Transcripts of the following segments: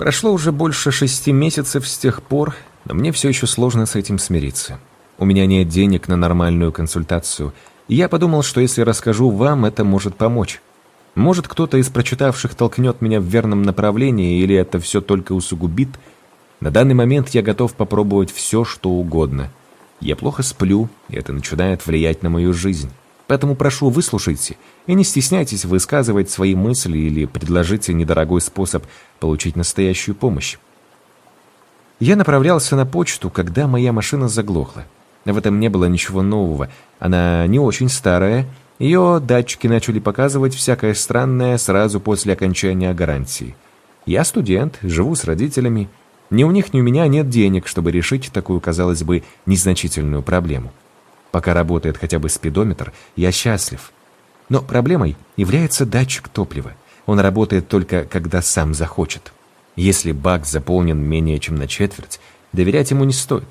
Прошло уже больше шести месяцев с тех пор, но мне все еще сложно с этим смириться. У меня нет денег на нормальную консультацию, и я подумал, что если расскажу вам, это может помочь. Может, кто-то из прочитавших толкнет меня в верном направлении, или это все только усугубит. На данный момент я готов попробовать все, что угодно. Я плохо сплю, и это начинает влиять на мою жизнь. Поэтому прошу, выслушайте и не стесняйтесь высказывать свои мысли или предложите недорогой способ получить настоящую помощь. Я направлялся на почту, когда моя машина заглохла. В этом не было ничего нового. Она не очень старая. Ее датчики начали показывать всякое странное сразу после окончания гарантии. Я студент, живу с родителями. Ни у них, ни у меня нет денег, чтобы решить такую, казалось бы, незначительную проблему. Пока работает хотя бы спидометр, я счастлив. Но проблемой является датчик топлива. Он работает только, когда сам захочет. Если бак заполнен менее чем на четверть, доверять ему не стоит.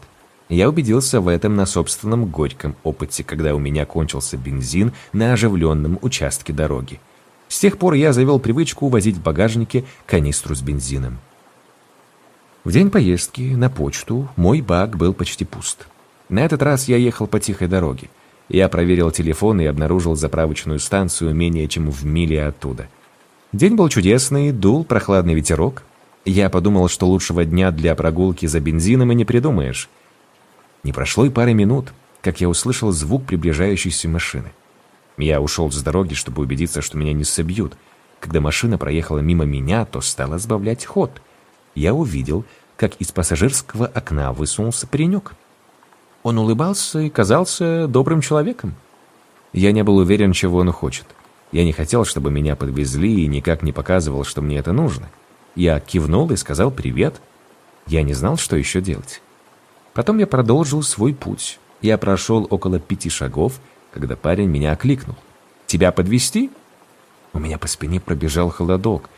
Я убедился в этом на собственном горьком опыте, когда у меня кончился бензин на оживленном участке дороги. С тех пор я завел привычку увозить в багажнике канистру с бензином. В день поездки на почту мой бак был почти пуст. На этот раз я ехал по тихой дороге. Я проверил телефон и обнаружил заправочную станцию менее чем в миле оттуда. День был чудесный, дул прохладный ветерок. Я подумал, что лучшего дня для прогулки за бензином и не придумаешь. Не прошло и пары минут, как я услышал звук приближающейся машины. Я ушел с дороги, чтобы убедиться, что меня не собьют. Когда машина проехала мимо меня, то стала сбавлять ход. Я увидел, как из пассажирского окна высунулся паренек — он улыбался и казался добрым человеком. Я не был уверен, чего он хочет. Я не хотел, чтобы меня подвезли и никак не показывал, что мне это нужно. Я кивнул и сказал «привет». Я не знал, что еще делать. Потом я продолжил свой путь. Я прошел около пяти шагов, когда парень меня окликнул. «Тебя подвести? У меня по спине пробежал холодок.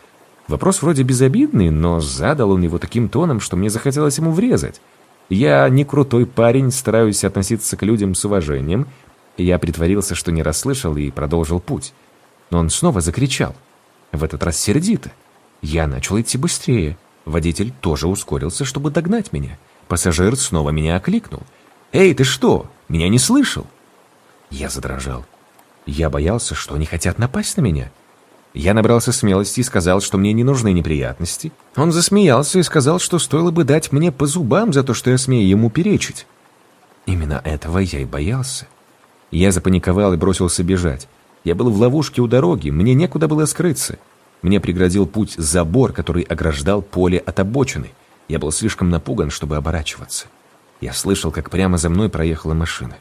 Вопрос вроде безобидный, но задал он его таким тоном, что мне захотелось ему врезать. Я не крутой парень, стараюсь относиться к людям с уважением. Я притворился, что не расслышал, и продолжил путь. Но он снова закричал. В этот раз сердито. Я начал идти быстрее. Водитель тоже ускорился, чтобы догнать меня. Пассажир снова меня окликнул. «Эй, ты что? Меня не слышал?» Я задрожал. Я боялся, что они хотят напасть на меня. Я набрался смелости и сказал, что мне не нужны неприятности. Он засмеялся и сказал, что стоило бы дать мне по зубам за то, что я смею ему перечить. Именно этого я и боялся. Я запаниковал и бросился бежать. Я был в ловушке у дороги, мне некуда было скрыться. Мне преградил путь забор, который ограждал поле от обочины. Я был слишком напуган, чтобы оборачиваться. Я слышал, как прямо за мной проехала машина.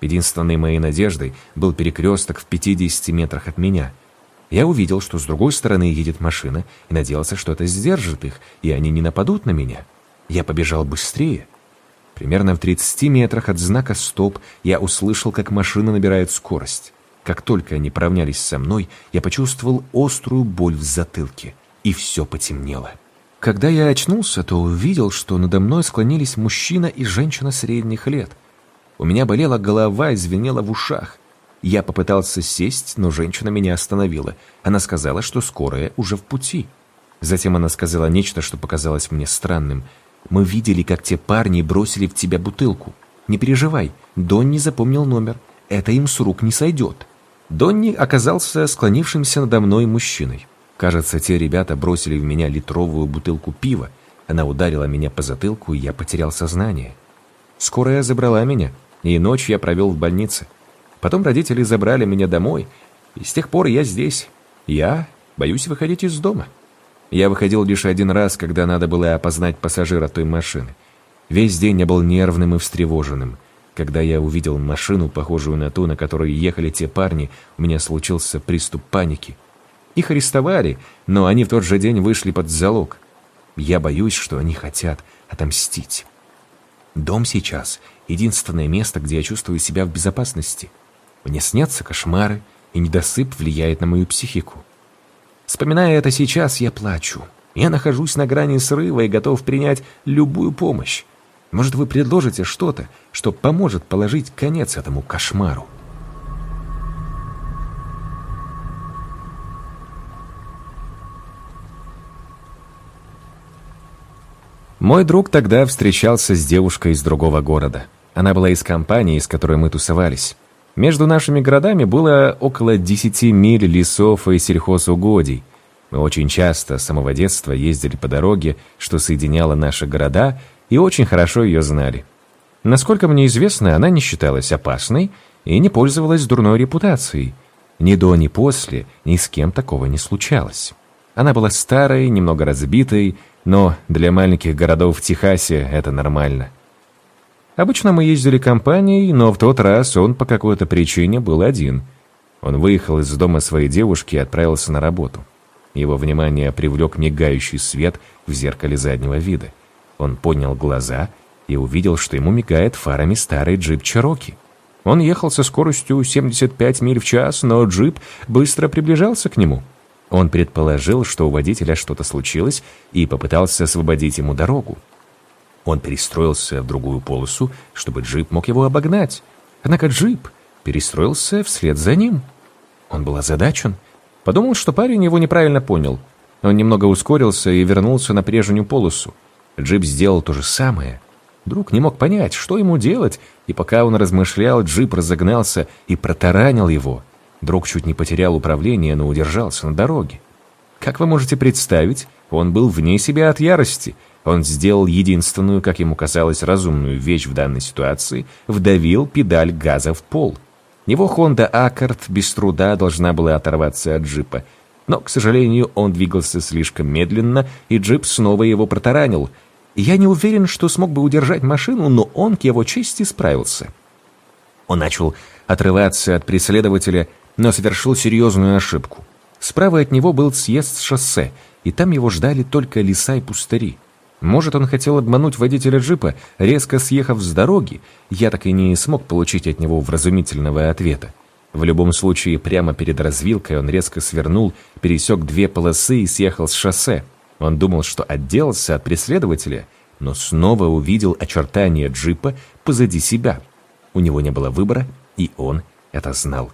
Единственной моей надеждой был перекресток в 50 метрах от меня — я увидел, что с другой стороны едет машина, и надеялся, что это сдержит их, и они не нападут на меня. Я побежал быстрее. Примерно в 30 метрах от знака «Стоп» я услышал, как машина набирает скорость. Как только они поравнялись со мной, я почувствовал острую боль в затылке, и все потемнело. Когда я очнулся, то увидел, что надо мной склонились мужчина и женщина средних лет. У меня болела голова и звенела в ушах – я попытался сесть, но женщина меня остановила. Она сказала, что скорая уже в пути. Затем она сказала нечто, что показалось мне странным. «Мы видели, как те парни бросили в тебя бутылку. Не переживай, Донни запомнил номер. Это им с рук не сойдет». Донни оказался склонившимся надо мной мужчиной. Кажется, те ребята бросили в меня литровую бутылку пива. Она ударила меня по затылку, и я потерял сознание. Скорая забрала меня, и ночь я провел в больнице. Потом родители забрали меня домой, и с тех пор я здесь. Я боюсь выходить из дома. Я выходил лишь один раз, когда надо было опознать пассажира той машины. Весь день я был нервным и встревоженным. Когда я увидел машину, похожую на ту, на которой ехали те парни, у меня случился приступ паники. Их арестовали, но они в тот же день вышли под залог. Я боюсь, что они хотят отомстить. Дом сейчас — единственное место, где я чувствую себя в безопасности. Мне снятся кошмары, и недосып влияет на мою психику. Вспоминая это сейчас, я плачу. Я нахожусь на грани срыва и готов принять любую помощь. Может, вы предложите что-то, что поможет положить конец этому кошмару? Мой друг тогда встречался с девушкой из другого города. Она была из компании, с которой мы тусовались. Между нашими городами было около 10 миль лесов и сельхозугодий. Мы очень часто с самого детства ездили по дороге, что соединяла наши города, и очень хорошо ее знали. Насколько мне известно, она не считалась опасной и не пользовалась дурной репутацией. Ни до, ни после ни с кем такого не случалось. Она была старой, немного разбитой, но для маленьких городов в Техасе это нормально. Обычно мы ездили компанией, но в тот раз он по какой-то причине был один. Он выехал из дома своей девушки и отправился на работу. Его внимание привлек мигающий свет в зеркале заднего вида. Он поднял глаза и увидел, что ему мигает фарами старый джип Чароки. Он ехал со скоростью 75 миль в час, но джип быстро приближался к нему. Он предположил, что у водителя что-то случилось, и попытался освободить ему дорогу. Он перестроился в другую полосу, чтобы джип мог его обогнать. Однако джип перестроился вслед за ним. Он был озадачен. Подумал, что парень его неправильно понял. Он немного ускорился и вернулся на прежнюю полосу. Джип сделал то же самое. Друг не мог понять, что ему делать, и пока он размышлял, джип разогнался и протаранил его. Друг чуть не потерял управление, но удержался на дороге. Как вы можете представить, он был вне себя от ярости — он сделал единственную, как ему казалось, разумную вещь в данной ситуации – вдавил педаль газа в пол. Его Honda Accord без труда должна была оторваться от джипа. Но, к сожалению, он двигался слишком медленно, и джип снова его протаранил. Я не уверен, что смог бы удержать машину, но он, к его чести, справился. Он начал отрываться от преследователя, но совершил серьезную ошибку. Справа от него был съезд с шоссе, и там его ждали только леса и пустыри. Может, он хотел обмануть водителя джипа, резко съехав с дороги? Я так и не смог получить от него вразумительного ответа. В любом случае, прямо перед развилкой он резко свернул, пересек две полосы и съехал с шоссе. Он думал, что отделался от преследователя, но снова увидел очертания джипа позади себя. У него не было выбора, и он это знал.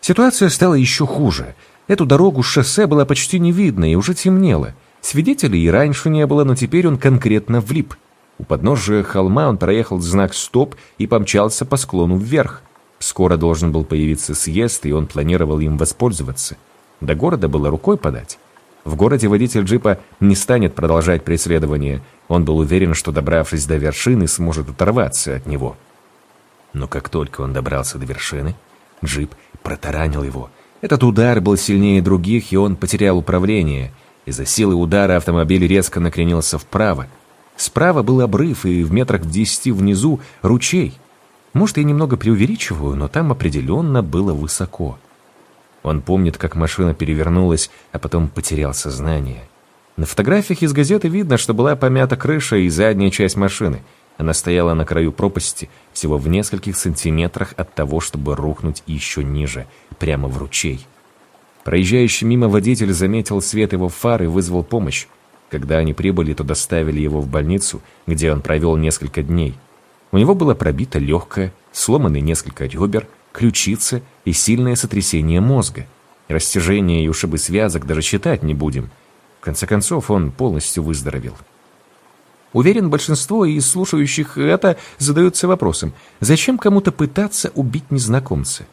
Ситуация стала еще хуже. Эту дорогу шоссе было почти не видно и уже темнело. Свидетелей и раньше не было, но теперь он конкретно влип. У подножия холма он проехал знак «Стоп» и помчался по склону вверх. Скоро должен был появиться съезд, и он планировал им воспользоваться. До города было рукой подать. В городе водитель джипа не станет продолжать преследование. Он был уверен, что, добравшись до вершины, сможет оторваться от него. Но как только он добрался до вершины, джип протаранил его. Этот удар был сильнее других, и он потерял управление. Из-за силы удара автомобиль резко накренился вправо. Справа был обрыв, и в метрах в десяти внизу ручей. Может, я немного преувеличиваю, но там определенно было высоко. Он помнит, как машина перевернулась, а потом потерял сознание. На фотографиях из газеты видно, что была помята крыша и задняя часть машины. Она стояла на краю пропасти, всего в нескольких сантиметрах от того, чтобы рухнуть еще ниже, прямо в ручей. Проезжающий мимо водитель заметил свет его фар и вызвал помощь. Когда они прибыли, то доставили его в больницу, где он провел несколько дней. У него было пробито легкое, сломаны несколько ребер, ключицы и сильное сотрясение мозга. Растяжение и ушибы связок даже считать не будем. В конце концов, он полностью выздоровел. Уверен, большинство из слушающих это задаются вопросом, зачем кому-то пытаться убить незнакомца?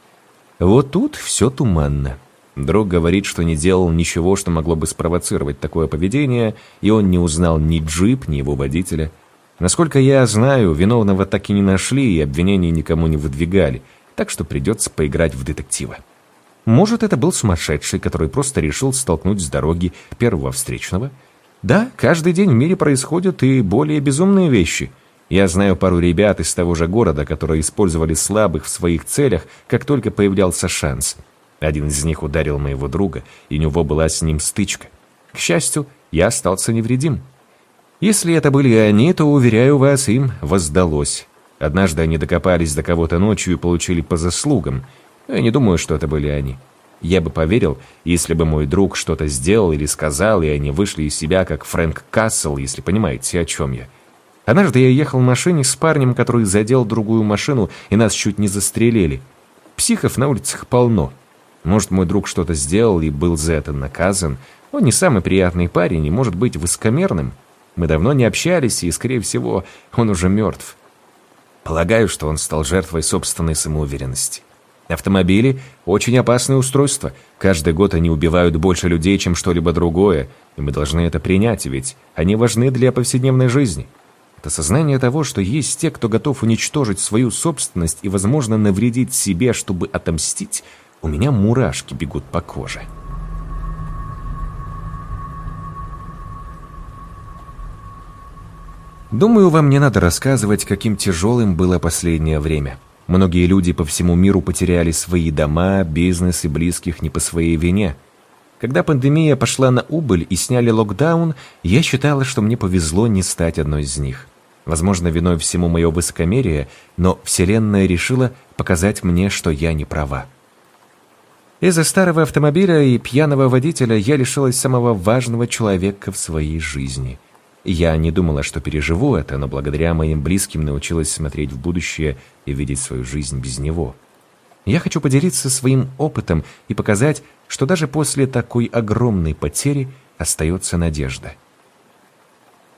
Вот тут все туманно. Друг говорит, что не делал ничего, что могло бы спровоцировать такое поведение, и он не узнал ни джип, ни его водителя. Насколько я знаю, виновного так и не нашли, и обвинений никому не выдвигали, так что придется поиграть в детектива. Может, это был сумасшедший, который просто решил столкнуть с дороги первого встречного? Да, каждый день в мире происходят и более безумные вещи. Я знаю пару ребят из того же города, которые использовали слабых в своих целях, как только появлялся шанс – один из них ударил моего друга, и у него была с ним стычка. К счастью, я остался невредим. Если это были они, то, уверяю вас, им воздалось. Однажды они докопались до кого-то ночью и получили по заслугам. Я не думаю, что это были они. Я бы поверил, если бы мой друг что-то сделал или сказал, и они вышли из себя, как Фрэнк Кассел, если понимаете, о чем я. Однажды я ехал в машине с парнем, который задел другую машину, и нас чуть не застрелили. Психов на улицах полно. Может, мой друг что-то сделал и был за это наказан. Он не самый приятный парень и может быть высокомерным. Мы давно не общались, и, скорее всего, он уже мертв. Полагаю, что он стал жертвой собственной самоуверенности. Автомобили – очень опасное устройство. Каждый год они убивают больше людей, чем что-либо другое, и мы должны это принять, ведь они важны для повседневной жизни. Это сознание того, что есть те, кто готов уничтожить свою собственность и, возможно, навредить себе, чтобы отомстить – у меня мурашки бегут по коже. Думаю, вам не надо рассказывать, каким тяжелым было последнее время. Многие люди по всему миру потеряли свои дома, бизнес и близких не по своей вине. Когда пандемия пошла на убыль и сняли локдаун, я считала, что мне повезло не стать одной из них. Возможно, виной всему мое высокомерие, но Вселенная решила показать мне, что я не права. Из-за старого автомобиля и пьяного водителя я лишилась самого важного человека в своей жизни. Я не думала, что переживу это, но благодаря моим близким научилась смотреть в будущее и видеть свою жизнь без него. Я хочу поделиться своим опытом и показать, что даже после такой огромной потери остается надежда.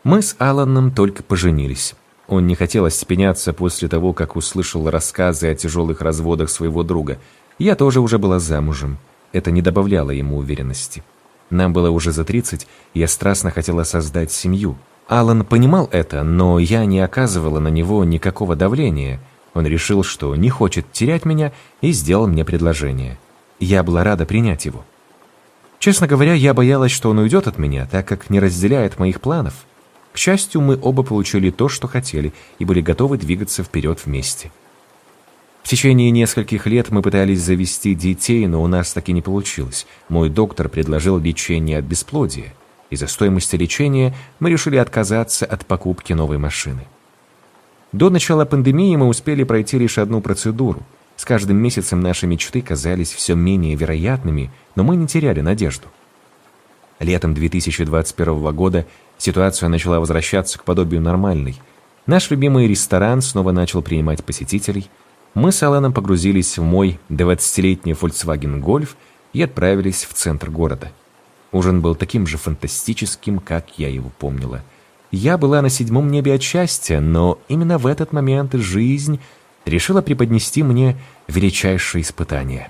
Мы с Аланом только поженились. Он не хотел остепеняться после того, как услышал рассказы о тяжелых разводах своего друга – я тоже уже была замужем. Это не добавляло ему уверенности. Нам было уже за 30, я страстно хотела создать семью. Алан понимал это, но я не оказывала на него никакого давления. Он решил, что не хочет терять меня, и сделал мне предложение. Я была рада принять его. Честно говоря, я боялась, что он уйдет от меня, так как не разделяет моих планов. К счастью, мы оба получили то, что хотели, и были готовы двигаться вперед вместе. В течение нескольких лет мы пытались завести детей, но у нас так и не получилось. Мой доктор предложил лечение от бесплодия. Из-за стоимости лечения мы решили отказаться от покупки новой машины. До начала пандемии мы успели пройти лишь одну процедуру. С каждым месяцем наши мечты казались все менее вероятными, но мы не теряли надежду. Летом 2021 года ситуация начала возвращаться к подобию нормальной. Наш любимый ресторан снова начал принимать посетителей – мы с Аланом погрузились в мой 20-летний Volkswagen Golf и отправились в центр города. Ужин был таким же фантастическим, как я его помнила. Я была на седьмом небе от счастья, но именно в этот момент жизнь решила преподнести мне величайшее испытание.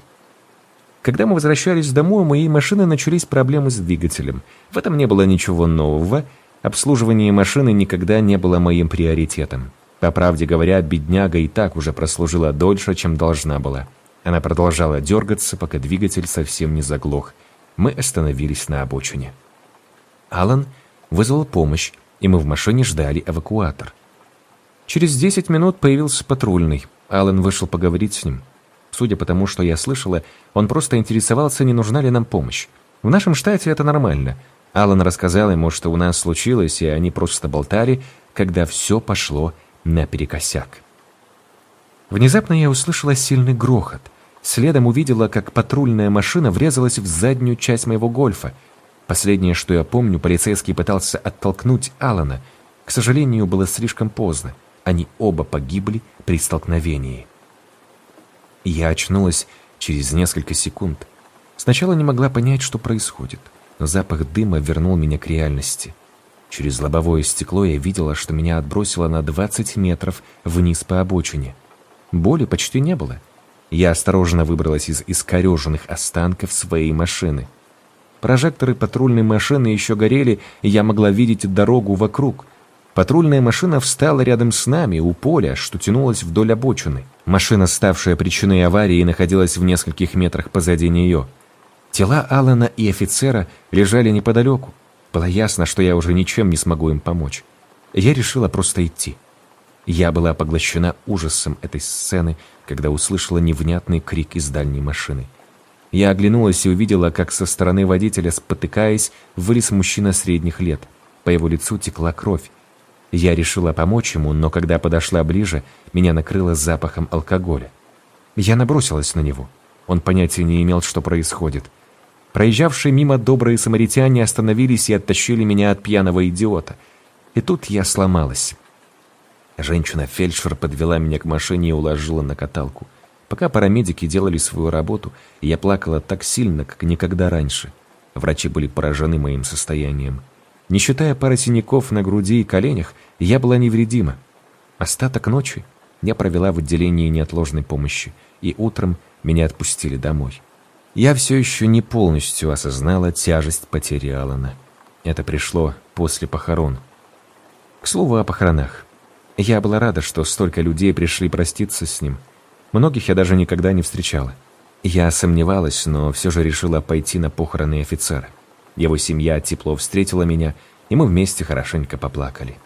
Когда мы возвращались домой, у моей машины начались проблемы с двигателем. В этом не было ничего нового. Обслуживание машины никогда не было моим приоритетом. По правде говоря, бедняга и так уже прослужила дольше, чем должна была. Она продолжала дергаться, пока двигатель совсем не заглох. Мы остановились на обочине. Алан вызвал помощь, и мы в машине ждали эвакуатор. Через 10 минут появился патрульный. Алан вышел поговорить с ним. Судя по тому, что я слышала, он просто интересовался, не нужна ли нам помощь. В нашем штате это нормально. Алан рассказал ему, что у нас случилось, и они просто болтали, когда все пошло наперекосяк. Внезапно я услышала сильный грохот. Следом увидела, как патрульная машина врезалась в заднюю часть моего гольфа. Последнее, что я помню, полицейский пытался оттолкнуть Алана. К сожалению, было слишком поздно. Они оба погибли при столкновении. Я очнулась через несколько секунд. Сначала не могла понять, что происходит, но запах дыма вернул меня к реальности. Через лобовое стекло я видела, что меня отбросило на 20 метров вниз по обочине. Боли почти не было. Я осторожно выбралась из искореженных останков своей машины. Прожекторы патрульной машины еще горели, и я могла видеть дорогу вокруг. Патрульная машина встала рядом с нами, у поля, что тянулось вдоль обочины. Машина, ставшая причиной аварии, находилась в нескольких метрах позади нее. Тела Алана и офицера лежали неподалеку. Было ясно, что я уже ничем не смогу им помочь. Я решила просто идти. Я была поглощена ужасом этой сцены, когда услышала невнятный крик из дальней машины. Я оглянулась и увидела, как со стороны водителя, спотыкаясь, вылез мужчина средних лет. По его лицу текла кровь. Я решила помочь ему, но когда подошла ближе, меня накрыло запахом алкоголя. Я набросилась на него. Он понятия не имел, что происходит. Проезжавшие мимо добрые самаритяне остановились и оттащили меня от пьяного идиота. И тут я сломалась. Женщина-фельдшер подвела меня к машине и уложила на каталку. Пока парамедики делали свою работу, я плакала так сильно, как никогда раньше. Врачи были поражены моим состоянием. Не считая пары синяков на груди и коленях, я была невредима. Остаток ночи я провела в отделении неотложной помощи, и утром меня отпустили домой. Я все еще не полностью осознала тяжесть потери Алана. Это пришло после похорон. К слову о похоронах. Я была рада, что столько людей пришли проститься с ним. Многих я даже никогда не встречала. Я сомневалась, но все же решила пойти на похороны офицера. Его семья тепло встретила меня, и мы вместе хорошенько поплакали.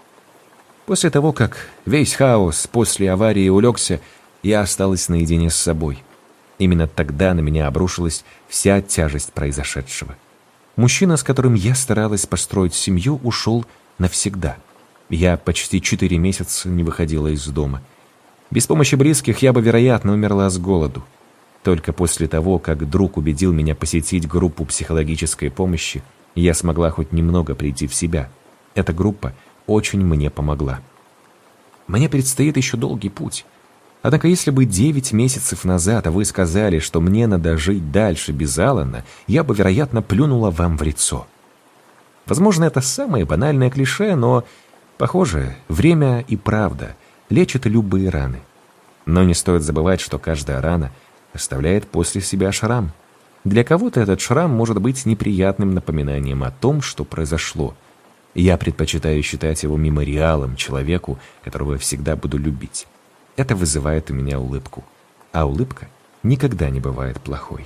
После того, как весь хаос после аварии улегся, я осталась наедине с собой – Именно тогда на меня обрушилась вся тяжесть произошедшего. Мужчина, с которым я старалась построить семью, ушел навсегда. Я почти четыре месяца не выходила из дома. Без помощи близких я бы, вероятно, умерла с голоду. Только после того, как друг убедил меня посетить группу психологической помощи, я смогла хоть немного прийти в себя. Эта группа очень мне помогла. Мне предстоит еще долгий путь. Однако если бы девять месяцев назад вы сказали, что мне надо жить дальше без Алана, я бы, вероятно, плюнула вам в лицо. Возможно, это самое банальное клише, но, похоже, время и правда лечат любые раны. Но не стоит забывать, что каждая рана оставляет после себя шрам. Для кого-то этот шрам может быть неприятным напоминанием о том, что произошло. Я предпочитаю считать его мемориалом человеку, которого я всегда буду любить. Это вызывает у меня улыбку. А улыбка никогда не бывает плохой.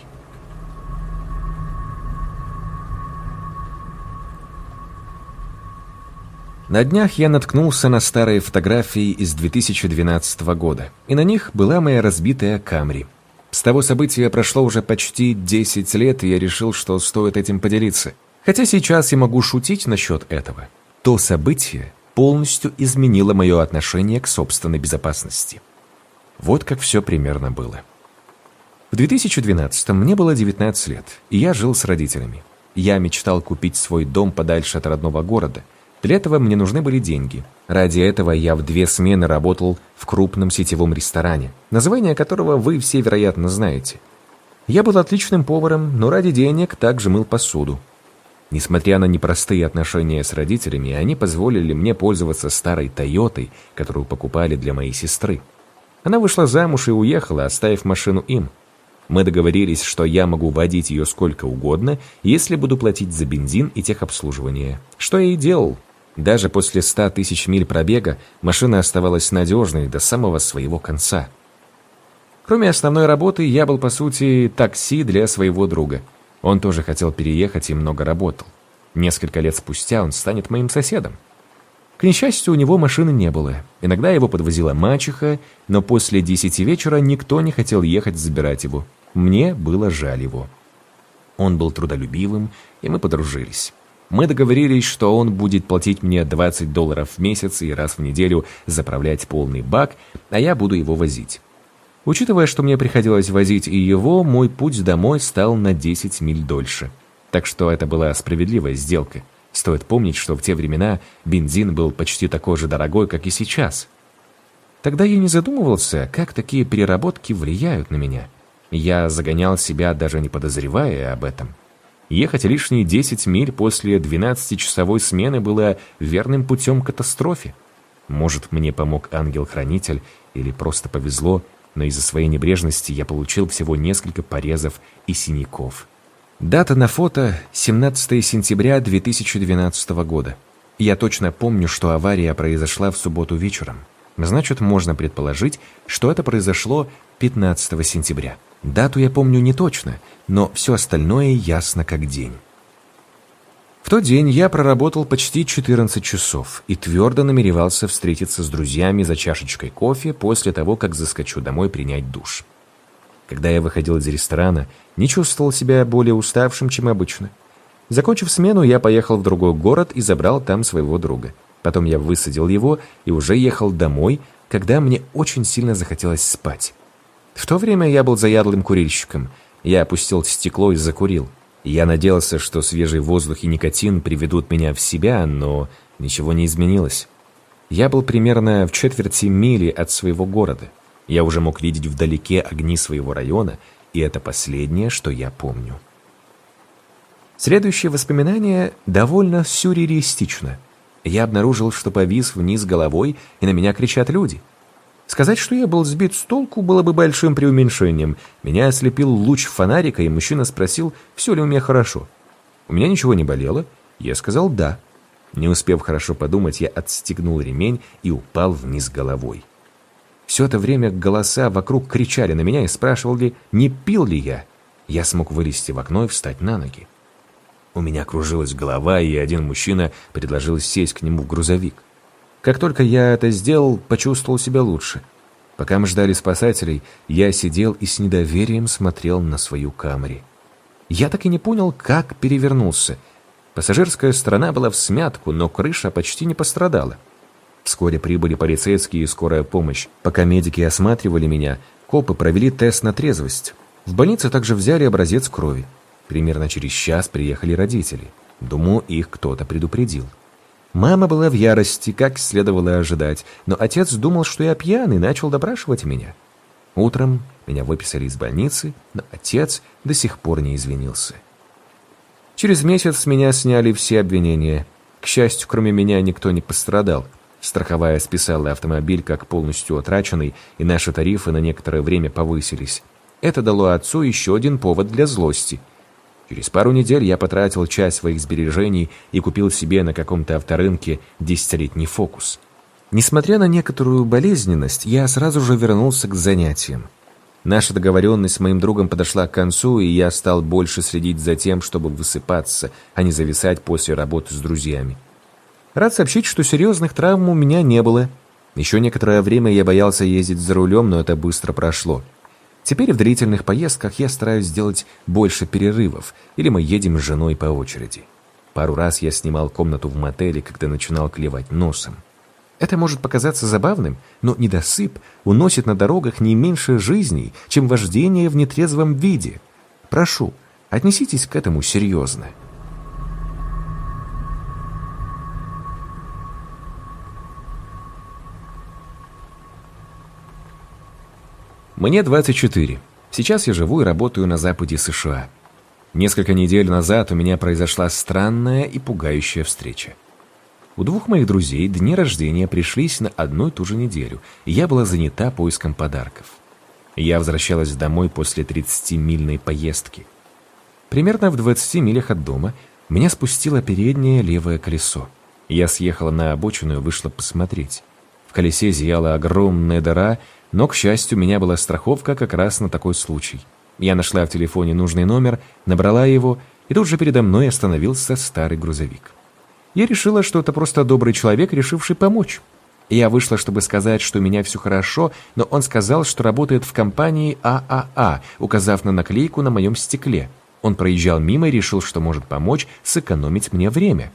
На днях я наткнулся на старые фотографии из 2012 года, и на них была моя разбитая Камри. С того события прошло уже почти 10 лет, и я решил, что стоит этим поделиться. Хотя сейчас я могу шутить насчет этого. То событие полностью изменило мое отношение к собственной безопасности. Вот как все примерно было. В 2012 мне было 19 лет, и я жил с родителями. Я мечтал купить свой дом подальше от родного города. Для этого мне нужны были деньги. Ради этого я в две смены работал в крупном сетевом ресторане, название которого вы все, вероятно, знаете. Я был отличным поваром, но ради денег также мыл посуду, Несмотря на непростые отношения с родителями, они позволили мне пользоваться старой «Тойотой», которую покупали для моей сестры. Она вышла замуж и уехала, оставив машину им. Мы договорились, что я могу водить ее сколько угодно, если буду платить за бензин и техобслуживание. Что я и делал. Даже после 100 тысяч миль пробега машина оставалась надежной до самого своего конца. Кроме основной работы, я был, по сути, такси для своего друга – он тоже хотел переехать и много работал. Несколько лет спустя он станет моим соседом. К несчастью, у него машины не было. Иногда его подвозила мачеха, но после десяти вечера никто не хотел ехать забирать его. Мне было жаль его. Он был трудолюбивым, и мы подружились. Мы договорились, что он будет платить мне 20 долларов в месяц и раз в неделю заправлять полный бак, а я буду его возить. Учитывая, что мне приходилось возить и его, мой путь домой стал на 10 миль дольше. Так что это была справедливая сделка. Стоит помнить, что в те времена бензин был почти такой же дорогой, как и сейчас. Тогда я не задумывался, как такие переработки влияют на меня. Я загонял себя, даже не подозревая об этом. Ехать лишние 10 миль после 12-часовой смены было верным путем к катастрофе. Может, мне помог ангел-хранитель, или просто повезло – но из-за своей небрежности я получил всего несколько порезов и синяков. Дата на фото — 17 сентября 2012 года. Я точно помню, что авария произошла в субботу вечером. Значит, можно предположить, что это произошло 15 сентября. Дату я помню не точно, но все остальное ясно как день. В тот день я проработал почти 14 часов и твердо намеревался встретиться с друзьями за чашечкой кофе после того, как заскочу домой принять душ. Когда я выходил из ресторана, не чувствовал себя более уставшим, чем обычно. Закончив смену, я поехал в другой город и забрал там своего друга. Потом я высадил его и уже ехал домой, когда мне очень сильно захотелось спать. В то время я был заядлым курильщиком. Я опустил стекло и закурил. Я надеялся, что свежий воздух и никотин приведут меня в себя, но ничего не изменилось. Я был примерно в четверти мили от своего города. Я уже мог видеть вдалеке огни своего района, и это последнее, что я помню. Следующее воспоминание довольно сюрреалистично. Я обнаружил, что повис вниз головой, и на меня кричат люди — Сказать, что я был сбит с толку, было бы большим преуменьшением. Меня ослепил луч фонарика, и мужчина спросил, все ли у меня хорошо. У меня ничего не болело. Я сказал «да». Не успев хорошо подумать, я отстегнул ремень и упал вниз головой. Все это время голоса вокруг кричали на меня и спрашивали, не пил ли я. Я смог вылезти в окно и встать на ноги. У меня кружилась голова, и один мужчина предложил сесть к нему в грузовик. Как только я это сделал, почувствовал себя лучше. Пока мы ждали спасателей, я сидел и с недоверием смотрел на свою камри. Я так и не понял, как перевернулся. Пассажирская сторона была в смятку, но крыша почти не пострадала. Вскоре прибыли полицейские и скорая помощь. Пока медики осматривали меня, копы провели тест на трезвость. В больнице также взяли образец крови. Примерно через час приехали родители. Думаю, их кто-то предупредил. Мама была в ярости, как следовало ожидать, но отец думал, что я пьяный, и начал допрашивать меня. Утром меня выписали из больницы, но отец до сих пор не извинился. Через месяц с меня сняли все обвинения. К счастью, кроме меня никто не пострадал. Страховая списала автомобиль как полностью утраченный, и наши тарифы на некоторое время повысились. Это дало отцу еще один повод для злости – Через пару недель я потратил часть своих сбережений и купил себе на каком-то авторынке десятилетний фокус. Несмотря на некоторую болезненность, я сразу же вернулся к занятиям. Наша договоренность с моим другом подошла к концу, и я стал больше следить за тем, чтобы высыпаться, а не зависать после работы с друзьями. Рад сообщить, что серьезных травм у меня не было. Еще некоторое время я боялся ездить за рулем, но это быстро прошло. Теперь в длительных поездках я стараюсь сделать больше перерывов, или мы едем с женой по очереди. Пару раз я снимал комнату в мотеле, когда начинал клевать носом. Это может показаться забавным, но недосып уносит на дорогах не меньше жизней, чем вождение в нетрезвом виде. Прошу, отнеситесь к этому серьезно. Мне 24. Сейчас я живу и работаю на западе США. Несколько недель назад у меня произошла странная и пугающая встреча. У двух моих друзей дни рождения пришлись на одну и ту же неделю, и я была занята поиском подарков. Я возвращалась домой после 30-мильной поездки. Примерно в 20 милях от дома меня спустило переднее левое колесо. Я съехала на обочину и вышла посмотреть. В колесе зияла огромная дыра — но, к счастью, у меня была страховка как раз на такой случай. Я нашла в телефоне нужный номер, набрала его, и тут же передо мной остановился старый грузовик. Я решила, что это просто добрый человек, решивший помочь. Я вышла, чтобы сказать, что у меня все хорошо, но он сказал, что работает в компании ААА, указав на наклейку на моем стекле. Он проезжал мимо и решил, что может помочь сэкономить мне время.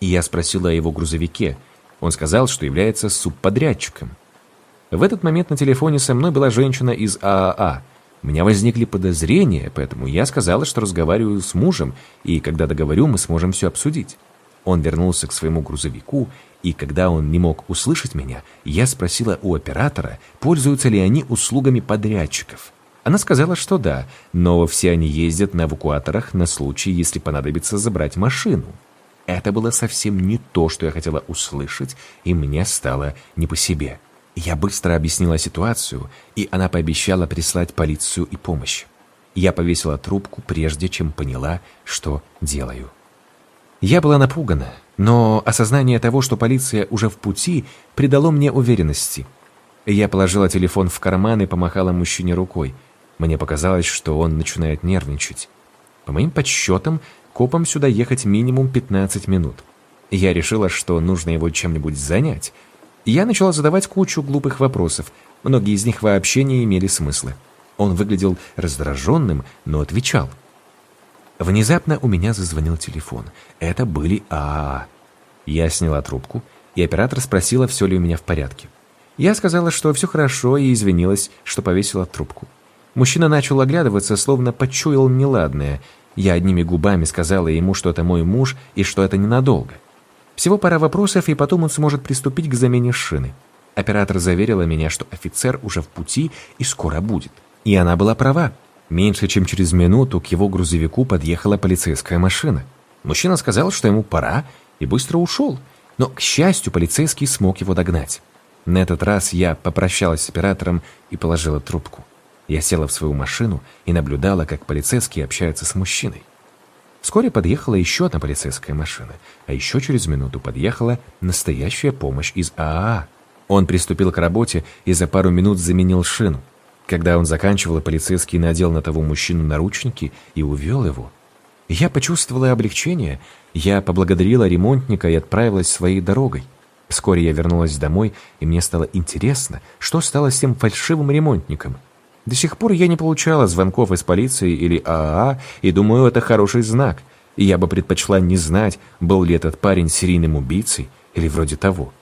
И я спросила о его грузовике. Он сказал, что является субподрядчиком. В этот момент на телефоне со мной была женщина из ААА. У меня возникли подозрения, поэтому я сказала, что разговариваю с мужем, и когда договорю, мы сможем все обсудить. Он вернулся к своему грузовику, и когда он не мог услышать меня, я спросила у оператора, пользуются ли они услугами подрядчиков. Она сказала, что да, но все они ездят на эвакуаторах на случай, если понадобится забрать машину. Это было совсем не то, что я хотела услышать, и мне стало не по себе. Я быстро объяснила ситуацию, и она пообещала прислать полицию и помощь. Я повесила трубку, прежде чем поняла, что делаю. Я была напугана, но осознание того, что полиция уже в пути, придало мне уверенности. Я положила телефон в карман и помахала мужчине рукой. Мне показалось, что он начинает нервничать. По моим подсчетам, копам сюда ехать минимум 15 минут. Я решила, что нужно его чем-нибудь занять – я начала задавать кучу глупых вопросов. Многие из них вообще не имели смысла. Он выглядел раздраженным, но отвечал. Внезапно у меня зазвонил телефон. Это были ААА. Я сняла трубку, и оператор спросила, все ли у меня в порядке. Я сказала, что все хорошо, и извинилась, что повесила трубку. Мужчина начал оглядываться, словно почуял неладное. Я одними губами сказала ему, что это мой муж и что это ненадолго. Всего пара вопросов, и потом он сможет приступить к замене шины. Оператор заверила меня, что офицер уже в пути и скоро будет. И она была права. Меньше чем через минуту к его грузовику подъехала полицейская машина. Мужчина сказал, что ему пора, и быстро ушел. Но, к счастью, полицейский смог его догнать. На этот раз я попрощалась с оператором и положила трубку. Я села в свою машину и наблюдала, как полицейские общаются с мужчиной. Вскоре подъехала еще одна полицейская машина, а еще через минуту подъехала настоящая помощь из ААА. Он приступил к работе и за пару минут заменил шину. Когда он заканчивал, полицейский надел на того мужчину наручники и увел его. Я почувствовала облегчение, я поблагодарила ремонтника и отправилась своей дорогой. Вскоре я вернулась домой, и мне стало интересно, что стало с тем фальшивым ремонтником – до сих пор я не получала звонков из полиции или ААА, и думаю, это хороший знак. И я бы предпочла не знать, был ли этот парень серийным убийцей или вроде того.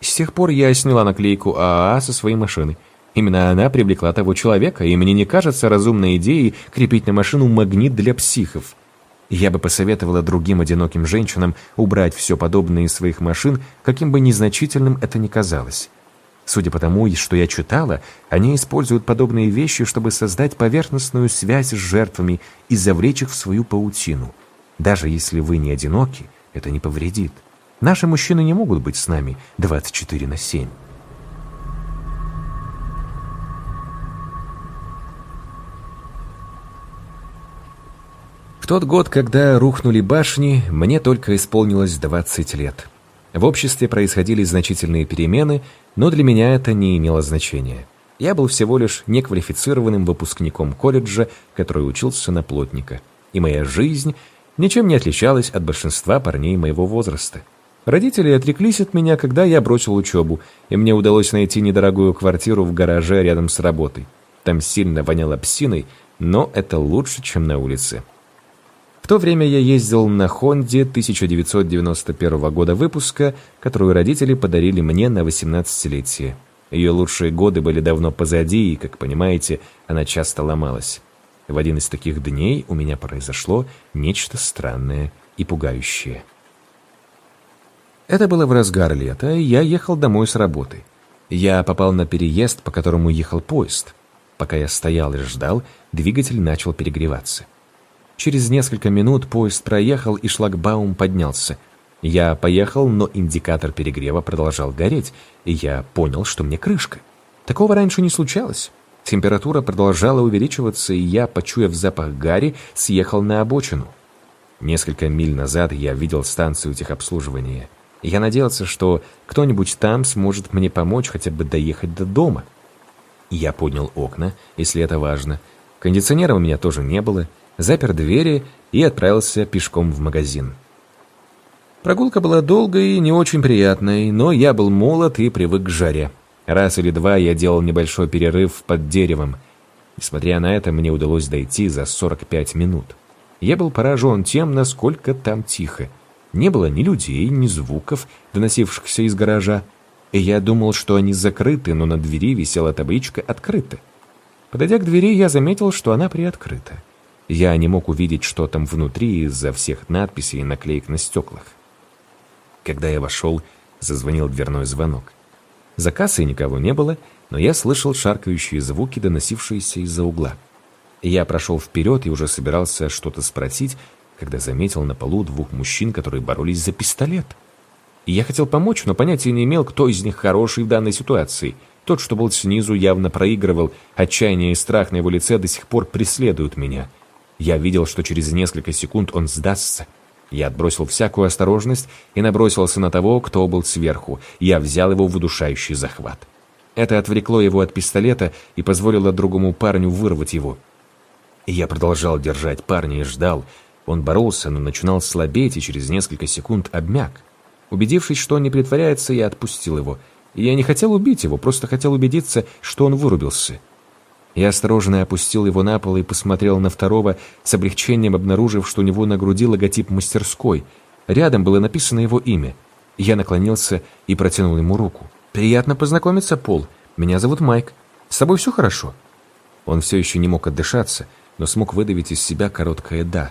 С тех пор я сняла наклейку ААА со своей машины. Именно она привлекла того человека, и мне не кажется разумной идеей крепить на машину магнит для психов. Я бы посоветовала другим одиноким женщинам убрать все подобное из своих машин, каким бы незначительным это ни казалось. Судя по тому, что я читала, они используют подобные вещи, чтобы создать поверхностную связь с жертвами и завлечь их в свою паутину. Даже если вы не одиноки, это не повредит. Наши мужчины не могут быть с нами 24 на 7. В тот год, когда рухнули башни, мне только исполнилось 20 лет. В обществе происходили значительные перемены, но для меня это не имело значения. Я был всего лишь неквалифицированным выпускником колледжа, который учился на плотника. И моя жизнь ничем не отличалась от большинства парней моего возраста. Родители отреклись от меня, когда я бросил учебу, и мне удалось найти недорогую квартиру в гараже рядом с работой. Там сильно воняло псиной, но это лучше, чем на улице. В то время я ездил на Хонде 1991 года выпуска, которую родители подарили мне на 18-летие. Ее лучшие годы были давно позади, и, как понимаете, она часто ломалась. В один из таких дней у меня произошло нечто странное и пугающее. Это было в разгар лета, и я ехал домой с работы. Я попал на переезд, по которому ехал поезд. Пока я стоял и ждал, двигатель начал перегреваться. Через несколько минут поезд проехал, и шлагбаум поднялся. Я поехал, но индикатор перегрева продолжал гореть, и я понял, что мне крышка. Такого раньше не случалось. Температура продолжала увеличиваться, и я, почуяв запах гари, съехал на обочину. Несколько миль назад я видел станцию техобслуживания. Я надеялся, что кто-нибудь там сможет мне помочь хотя бы доехать до дома. Я поднял окна, если это важно. Кондиционера у меня тоже не было — запер двери и отправился пешком в магазин. Прогулка была долгой и не очень приятной, но я был молод и привык к жаре. Раз или два я делал небольшой перерыв под деревом. Несмотря на это, мне удалось дойти за 45 минут. Я был поражен тем, насколько там тихо. Не было ни людей, ни звуков, доносившихся из гаража. И я думал, что они закрыты, но на двери висела табличка «Открыто». Подойдя к двери, я заметил, что она приоткрыта. Я не мог увидеть, что там внутри из-за всех надписей и наклеек на стеклах. Когда я вошел, зазвонил дверной звонок. За кассой никого не было, но я слышал шаркающие звуки, доносившиеся из-за угла. Я прошел вперед и уже собирался что-то спросить, когда заметил на полу двух мужчин, которые боролись за пистолет. И я хотел помочь, но понятия не имел, кто из них хороший в данной ситуации. Тот, что был снизу, явно проигрывал. Отчаяние и страх на его лице до сих пор преследуют меня — я видел, что через несколько секунд он сдастся. Я отбросил всякую осторожность и набросился на того, кто был сверху. Я взял его в удушающий захват. Это отвлекло его от пистолета и позволило другому парню вырвать его. Я продолжал держать парня и ждал. Он боролся, но начинал слабеть и через несколько секунд обмяк. Убедившись, что он не притворяется, я отпустил его. Я не хотел убить его, просто хотел убедиться, что он вырубился. Я осторожно опустил его на пол и посмотрел на второго, с облегчением обнаружив, что у него на груди логотип мастерской. Рядом было написано его имя. Я наклонился и протянул ему руку. «Приятно познакомиться, Пол. Меня зовут Майк. С тобой все хорошо?» Он все еще не мог отдышаться, но смог выдавить из себя короткое «да».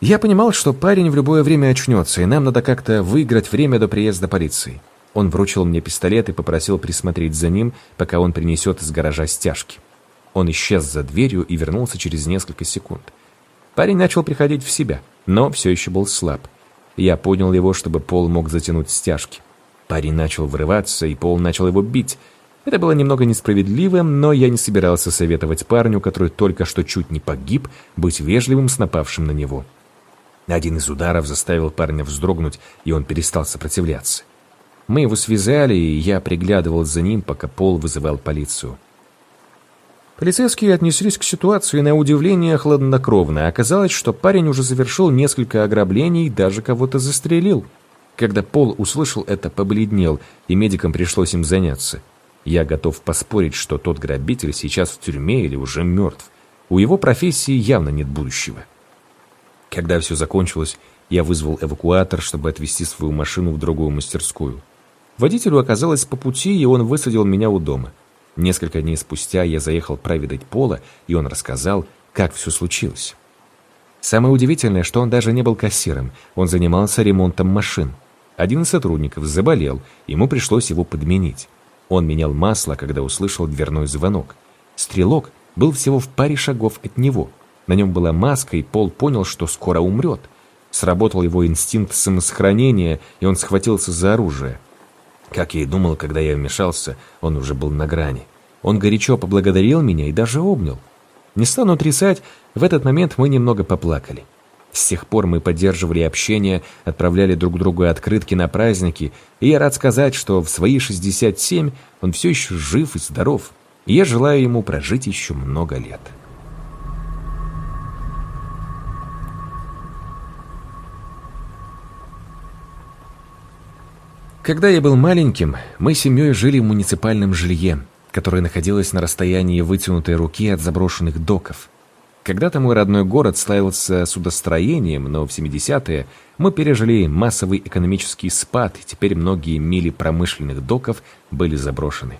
Я понимал, что парень в любое время очнется, и нам надо как-то выиграть время до приезда полиции. Он вручил мне пистолет и попросил присмотреть за ним, пока он принесет из гаража стяжки. Он исчез за дверью и вернулся через несколько секунд. Парень начал приходить в себя, но все еще был слаб. Я поднял его, чтобы Пол мог затянуть стяжки. Парень начал врываться, и Пол начал его бить. Это было немного несправедливым, но я не собирался советовать парню, который только что чуть не погиб, быть вежливым с напавшим на него. Один из ударов заставил парня вздрогнуть, и он перестал сопротивляться. Мы его связали, и я приглядывал за ним, пока Пол вызывал полицию. Полицейские отнеслись к ситуации на удивление хладнокровно. Оказалось, что парень уже завершил несколько ограблений и даже кого-то застрелил. Когда Пол услышал это, побледнел, и медикам пришлось им заняться. Я готов поспорить, что тот грабитель сейчас в тюрьме или уже мертв. У его профессии явно нет будущего. Когда все закончилось, я вызвал эвакуатор, чтобы отвезти свою машину в другую мастерскую. Водителю оказалось по пути, и он высадил меня у дома. Несколько дней спустя я заехал проведать Пола, и он рассказал, как все случилось. Самое удивительное, что он даже не был кассиром, он занимался ремонтом машин. Один из сотрудников заболел, ему пришлось его подменить. Он менял масло, когда услышал дверной звонок. Стрелок был всего в паре шагов от него. На нем была маска, и Пол понял, что скоро умрет. Сработал его инстинкт самосохранения, и он схватился за оружие – как я и думал, когда я вмешался, он уже был на грани. Он горячо поблагодарил меня и даже обнял. Не стану отрицать, в этот момент мы немного поплакали. С тех пор мы поддерживали общение, отправляли друг другу открытки на праздники, и я рад сказать, что в свои 67 он все еще жив и здоров, и я желаю ему прожить еще много лет». Когда я был маленьким, мы с семьей жили в муниципальном жилье, которое находилось на расстоянии вытянутой руки от заброшенных доков. Когда-то мой родной город славился судостроением, но в 70-е мы пережили массовый экономический спад, и теперь многие мили промышленных доков были заброшены.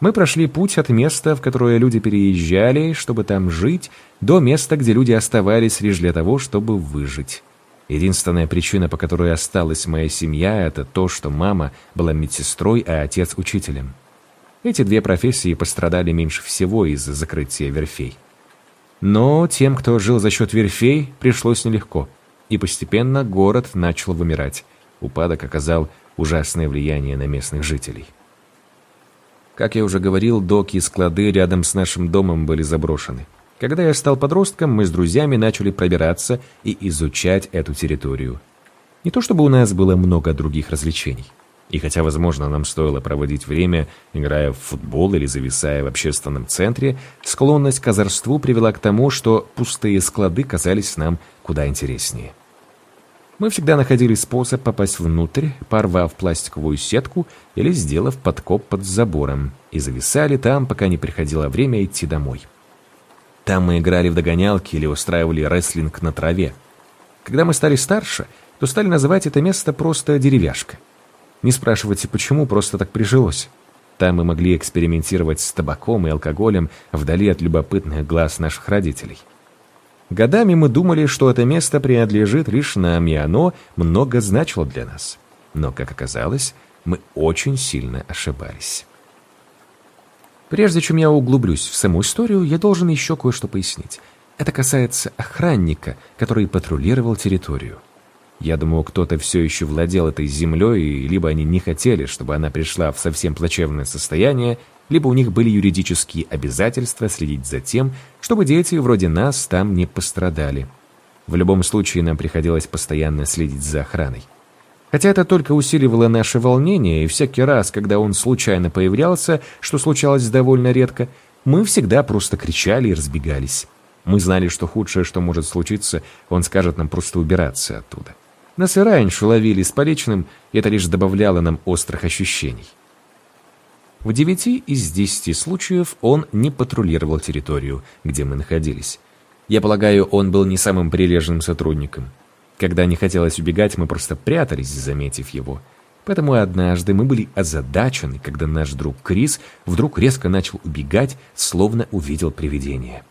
Мы прошли путь от места, в которое люди переезжали, чтобы там жить, до места, где люди оставались лишь для того, чтобы выжить. Единственная причина, по которой осталась моя семья, это то, что мама была медсестрой, а отец – учителем. Эти две профессии пострадали меньше всего из-за закрытия верфей. Но тем, кто жил за счет верфей, пришлось нелегко. И постепенно город начал вымирать. Упадок оказал ужасное влияние на местных жителей. Как я уже говорил, доки и склады рядом с нашим домом были заброшены. Когда я стал подростком, мы с друзьями начали пробираться и изучать эту территорию. Не то чтобы у нас было много других развлечений. И хотя, возможно, нам стоило проводить время, играя в футбол или зависая в общественном центре, склонность к озорству привела к тому, что пустые склады казались нам куда интереснее. Мы всегда находили способ попасть внутрь, порвав пластиковую сетку или сделав подкоп под забором, и зависали там, пока не приходило время идти домой. Там мы играли в догонялки или устраивали рестлинг на траве. Когда мы стали старше, то стали называть это место просто «деревяшка». Не спрашивайте, почему, просто так прижилось. Там мы могли экспериментировать с табаком и алкоголем вдали от любопытных глаз наших родителей. Годами мы думали, что это место принадлежит лишь нам, и оно много значило для нас. Но, как оказалось, мы очень сильно ошибались. Прежде чем я углублюсь в саму историю, я должен еще кое-что пояснить. Это касается охранника, который патрулировал территорию. Я думаю, кто-то все еще владел этой землей, и либо они не хотели, чтобы она пришла в совсем плачевное состояние, либо у них были юридические обязательства следить за тем, чтобы дети вроде нас там не пострадали. В любом случае нам приходилось постоянно следить за охраной. Хотя это только усиливало наше волнение, и всякий раз, когда он случайно появлялся, что случалось довольно редко, мы всегда просто кричали и разбегались. Мы знали, что худшее, что может случиться, он скажет нам просто убираться оттуда. Нас и раньше ловили с поличным, и это лишь добавляло нам острых ощущений. В девяти из десяти случаев он не патрулировал территорию, где мы находились. Я полагаю, он был не самым прилежным сотрудником – когда не хотелось убегать, мы просто прятались, заметив его. Поэтому однажды мы были озадачены, когда наш друг Крис вдруг резко начал убегать, словно увидел привидение.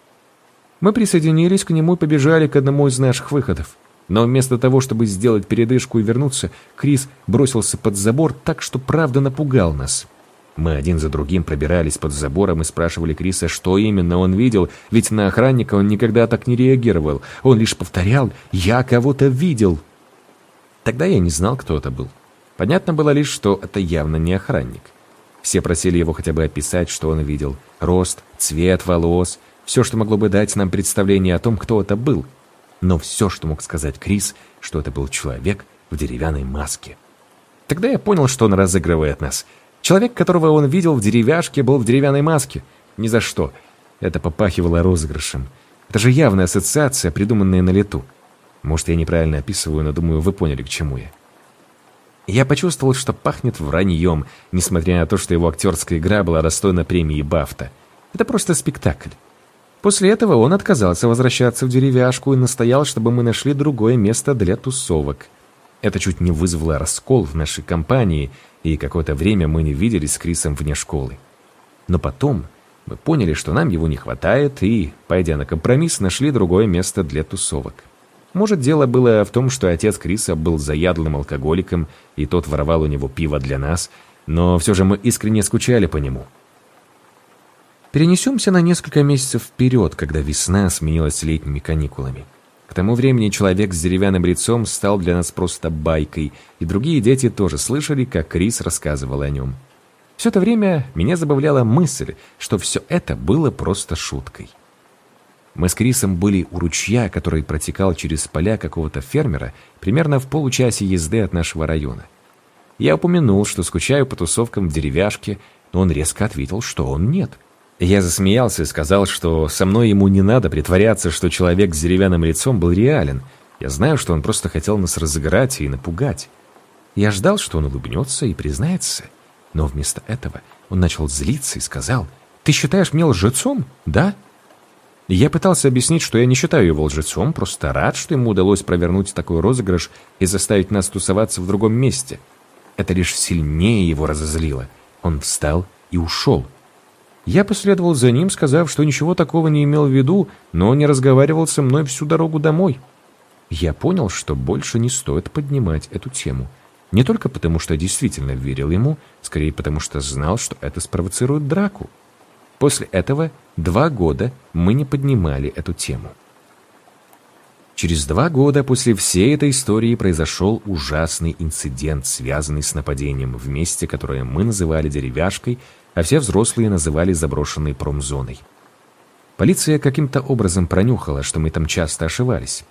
Мы присоединились к нему и побежали к одному из наших выходов. Но вместо того, чтобы сделать передышку и вернуться, Крис бросился под забор так, что правда напугал нас. Мы один за другим пробирались под забором и спрашивали Криса, что именно он видел, ведь на охранника он никогда так не реагировал. Он лишь повторял «Я кого-то видел». Тогда я не знал, кто это был. Понятно было лишь, что это явно не охранник. Все просили его хотя бы описать, что он видел. Рост, цвет волос, все, что могло бы дать нам представление о том, кто это был. Но все, что мог сказать Крис, что это был человек в деревянной маске. Тогда я понял, что он разыгрывает нас – Человек, которого он видел в деревяшке, был в деревянной маске. Ни за что. Это попахивало розыгрышем. Это же явная ассоциация, придуманная на лету. Может, я неправильно описываю, но думаю, вы поняли, к чему я. Я почувствовал, что пахнет враньем, несмотря на то, что его актерская игра была достойна премии Бафта. Это просто спектакль. После этого он отказался возвращаться в деревяшку и настоял, чтобы мы нашли другое место для тусовок. Это чуть не вызвало раскол в нашей компании, и какое-то время мы не виделись с Крисом вне школы. Но потом мы поняли, что нам его не хватает, и, пойдя на компромисс, нашли другое место для тусовок. Может, дело было в том, что отец Криса был заядлым алкоголиком, и тот воровал у него пиво для нас, но все же мы искренне скучали по нему. Перенесемся на несколько месяцев вперед, когда весна сменилась летними каникулами. К тому времени человек с деревянным лицом стал для нас просто байкой, и другие дети тоже слышали, как Крис рассказывал о нем. Все это время меня забавляла мысль, что все это было просто шуткой. Мы с Крисом были у ручья, который протекал через поля какого-то фермера, примерно в получасе езды от нашего района. Я упомянул, что скучаю по тусовкам в деревяшке, но он резко ответил, что он нет – я засмеялся и сказал, что со мной ему не надо притворяться, что человек с деревянным лицом был реален. Я знаю, что он просто хотел нас разыграть и напугать. Я ждал, что он улыбнется и признается. Но вместо этого он начал злиться и сказал, «Ты считаешь меня лжецом, да?» Я пытался объяснить, что я не считаю его лжецом, просто рад, что ему удалось провернуть такой розыгрыш и заставить нас тусоваться в другом месте. Это лишь сильнее его разозлило. Он встал и ушел. Я последовал за ним, сказав, что ничего такого не имел в виду, но он не разговаривал со мной всю дорогу домой. Я понял, что больше не стоит поднимать эту тему. Не только потому, что действительно верил ему, скорее потому, что знал, что это спровоцирует драку. После этого два года мы не поднимали эту тему. Через два года после всей этой истории произошел ужасный инцидент, связанный с нападением в месте, которое мы называли деревяшкой, а все взрослые называли заброшенной промзоной. Полиция каким-то образом пронюхала, что мы там часто ошивались.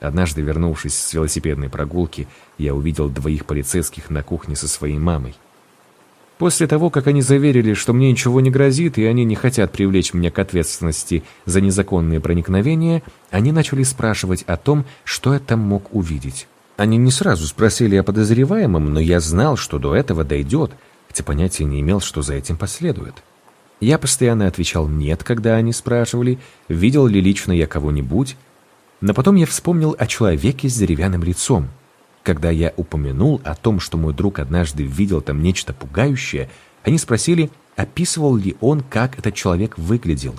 Однажды, вернувшись с велосипедной прогулки, я увидел двоих полицейских на кухне со своей мамой. После того, как они заверили, что мне ничего не грозит, и они не хотят привлечь меня к ответственности за незаконные проникновения, они начали спрашивать о том, что я там мог увидеть. Они не сразу спросили о подозреваемом, но я знал, что до этого дойдет – хотя понятия не имел, что за этим последует. Я постоянно отвечал «нет», когда они спрашивали, видел ли лично я кого-нибудь, но потом я вспомнил о человеке с деревянным лицом. Когда я упомянул о том, что мой друг однажды видел там нечто пугающее, они спросили, описывал ли он, как этот человек выглядел.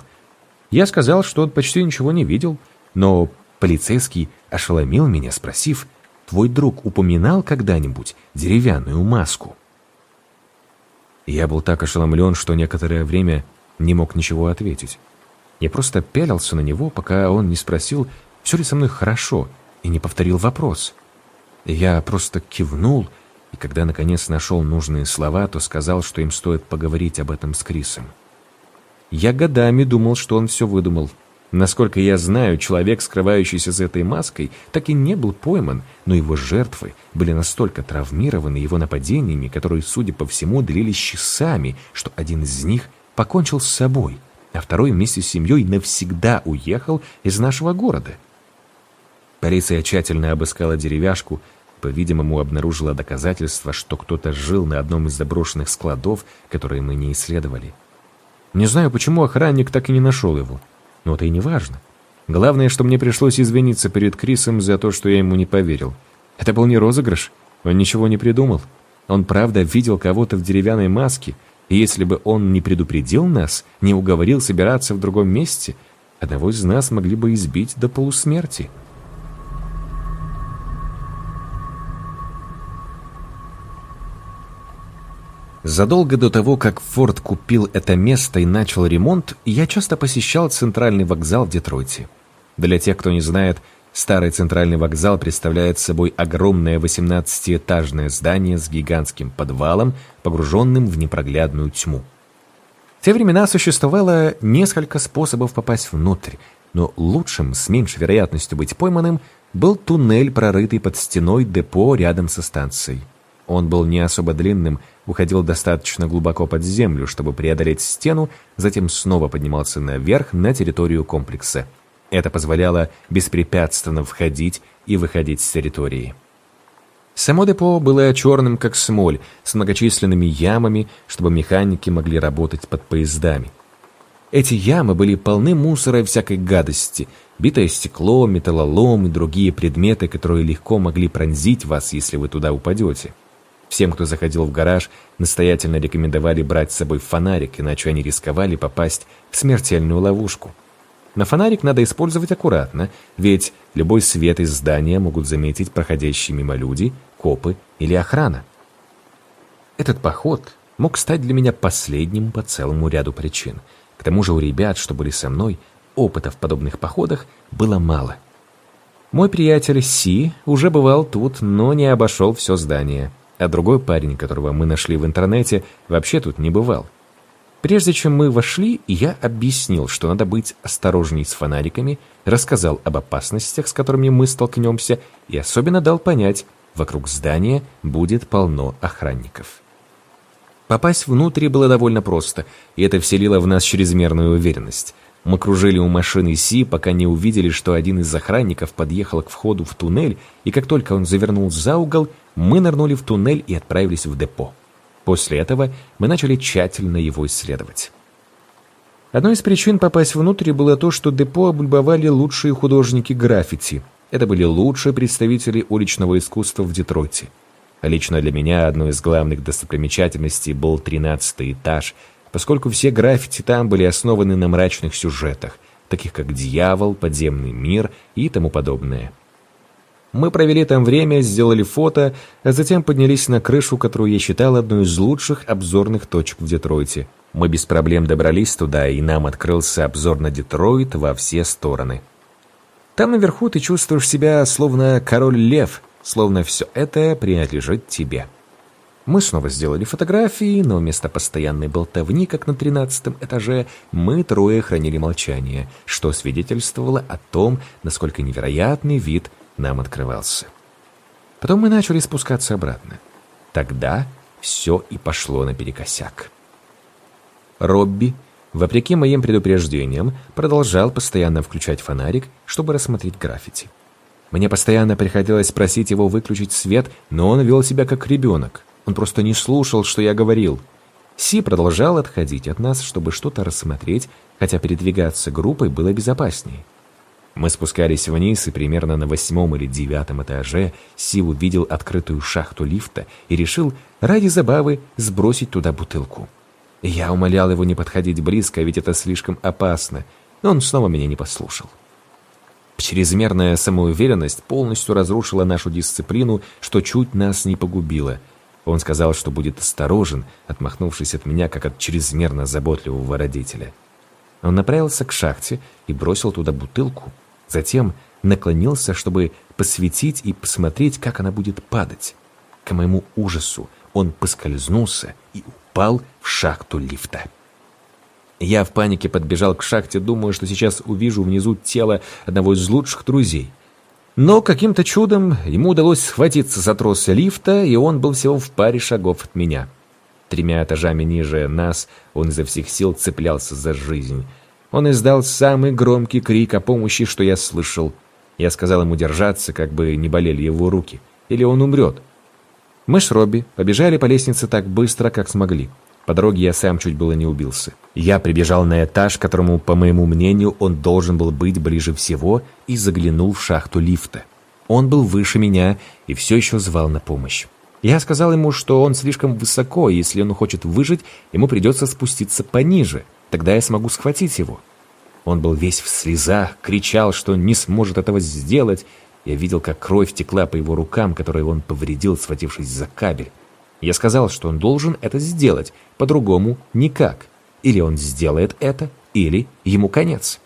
Я сказал, что он почти ничего не видел, но полицейский ошеломил меня, спросив, «Твой друг упоминал когда-нибудь деревянную маску?» Я был так ошеломлен, что некоторое время не мог ничего ответить. Я просто пялился на него, пока он не спросил, все ли со мной хорошо, и не повторил вопрос. Я просто кивнул, и когда наконец нашел нужные слова, то сказал, что им стоит поговорить об этом с Крисом. Я годами думал, что он все выдумал, Насколько я знаю, человек, скрывающийся за этой маской, так и не был пойман, но его жертвы были настолько травмированы его нападениями, которые, судя по всему, длились часами, что один из них покончил с собой, а второй вместе с семьей навсегда уехал из нашего города. Полиция тщательно обыскала деревяшку, по-видимому, обнаружила доказательства, что кто-то жил на одном из заброшенных складов, которые мы не исследовали. Не знаю, почему охранник так и не нашел его. Но это и не важно. Главное, что мне пришлось извиниться перед Крисом за то, что я ему не поверил. Это был не розыгрыш, он ничего не придумал. Он правда видел кого-то в деревянной маске, и если бы он не предупредил нас, не уговорил собираться в другом месте, одного из нас могли бы избить до полусмерти». Задолго до того, как Форд купил это место и начал ремонт, я часто посещал центральный вокзал в Детройте. Для тех, кто не знает, старый центральный вокзал представляет собой огромное 18-этажное здание с гигантским подвалом, погруженным в непроглядную тьму. В те времена существовало несколько способов попасть внутрь, но лучшим, с меньшей вероятностью быть пойманным, был туннель, прорытый под стеной депо рядом со станцией. Он был не особо длинным, уходил достаточно глубоко под землю, чтобы преодолеть стену, затем снова поднимался наверх на территорию комплекса. Это позволяло беспрепятственно входить и выходить с территории. Само депо было черным, как смоль, с многочисленными ямами, чтобы механики могли работать под поездами. Эти ямы были полны мусора и всякой гадости. Битое стекло, металлолом и другие предметы, которые легко могли пронзить вас, если вы туда упадете. Всем, кто заходил в гараж, настоятельно рекомендовали брать с собой фонарик, иначе они рисковали попасть в смертельную ловушку. На фонарик надо использовать аккуратно, ведь любой свет из здания могут заметить проходящие мимо люди, копы или охрана. Этот поход мог стать для меня последним по целому ряду причин. К тому же у ребят, что были со мной, опыта в подобных походах было мало. Мой приятель Си уже бывал тут, но не обошел все здание – а другой парень, которого мы нашли в интернете, вообще тут не бывал. Прежде чем мы вошли, я объяснил, что надо быть осторожней с фонариками, рассказал об опасностях, с которыми мы столкнемся, и особенно дал понять, вокруг здания будет полно охранников. Попасть внутрь было довольно просто, и это вселило в нас чрезмерную уверенность. Мы кружили у машины Си, пока не увидели, что один из охранников подъехал к входу в туннель, и как только он завернул за угол, мы нырнули в туннель и отправились в депо. После этого мы начали тщательно его исследовать. Одной из причин попасть внутрь было то, что депо облюбовали лучшие художники граффити. Это были лучшие представители уличного искусства в Детройте. Лично для меня одной из главных достопримечательностей был 13 этаж, поскольку все граффити там были основаны на мрачных сюжетах, таких как «Дьявол», «Подземный мир» и тому подобное. Мы провели там время, сделали фото, а затем поднялись на крышу, которую я считал одной из лучших обзорных точек в Детройте. Мы без проблем добрались туда, и нам открылся обзор на Детройт во все стороны. Там наверху ты чувствуешь себя словно король-лев, словно все это принадлежит тебе. Мы снова сделали фотографии, но вместо постоянной болтовни, как на тринадцатом этаже, мы трое хранили молчание, что свидетельствовало о том, насколько невероятный вид нам открывался. Потом мы начали спускаться обратно. Тогда все и пошло наперекосяк. Робби, вопреки моим предупреждениям, продолжал постоянно включать фонарик, чтобы рассмотреть граффити. Мне постоянно приходилось просить его выключить свет, но он вел себя как ребенок. Он просто не слушал, что я говорил. Си продолжал отходить от нас, чтобы что-то рассмотреть, хотя передвигаться группой было безопаснее. Мы спускались вниз, и примерно на восьмом или девятом этаже Сил увидел открытую шахту лифта и решил ради забавы сбросить туда бутылку. Я умолял его не подходить близко, ведь это слишком опасно, но он снова меня не послушал. Чрезмерная самоуверенность полностью разрушила нашу дисциплину, что чуть нас не погубило. Он сказал, что будет осторожен, отмахнувшись от меня, как от чрезмерно заботливого родителя. Он направился к шахте и бросил туда бутылку, Затем наклонился, чтобы посветить и посмотреть, как она будет падать. К моему ужасу он поскользнулся и упал в шахту лифта. Я в панике подбежал к шахте, думая, что сейчас увижу внизу тело одного из лучших друзей. Но каким-то чудом ему удалось схватиться за трос лифта, и он был всего в паре шагов от меня. Тремя этажами ниже нас он изо всех сил цеплялся за жизнь. Он издал самый громкий крик о помощи, что я слышал. Я сказал ему держаться, как бы не болели его руки. Или он умрет. Мы с Робби побежали по лестнице так быстро, как смогли. По дороге я сам чуть было не убился. Я прибежал на этаж, которому, по моему мнению, он должен был быть ближе всего, и заглянул в шахту лифта. Он был выше меня и все еще звал на помощь. Я сказал ему, что он слишком высоко, и если он хочет выжить, ему придется спуститься пониже. Тогда я смогу схватить его. Он был весь в слезах, кричал, что не сможет этого сделать. Я видел, как кровь текла по его рукам, которые он повредил, схватившись за кабель. Я сказал, что он должен это сделать, по-другому никак. Или он сделает это, или ему конец.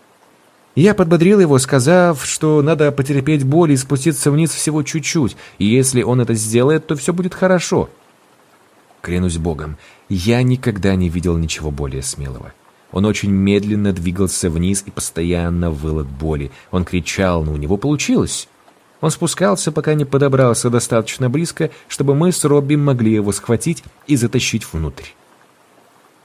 Я подбодрил его, сказав, что надо потерпеть боль и спуститься вниз всего чуть-чуть, и если он это сделает, то все будет хорошо. Клянусь богом, я никогда не видел ничего более смелого. Он очень медленно двигался вниз и постоянно выл от боли. Он кричал, но у него получилось. Он спускался, пока не подобрался достаточно близко, чтобы мы с Робби могли его схватить и затащить внутрь.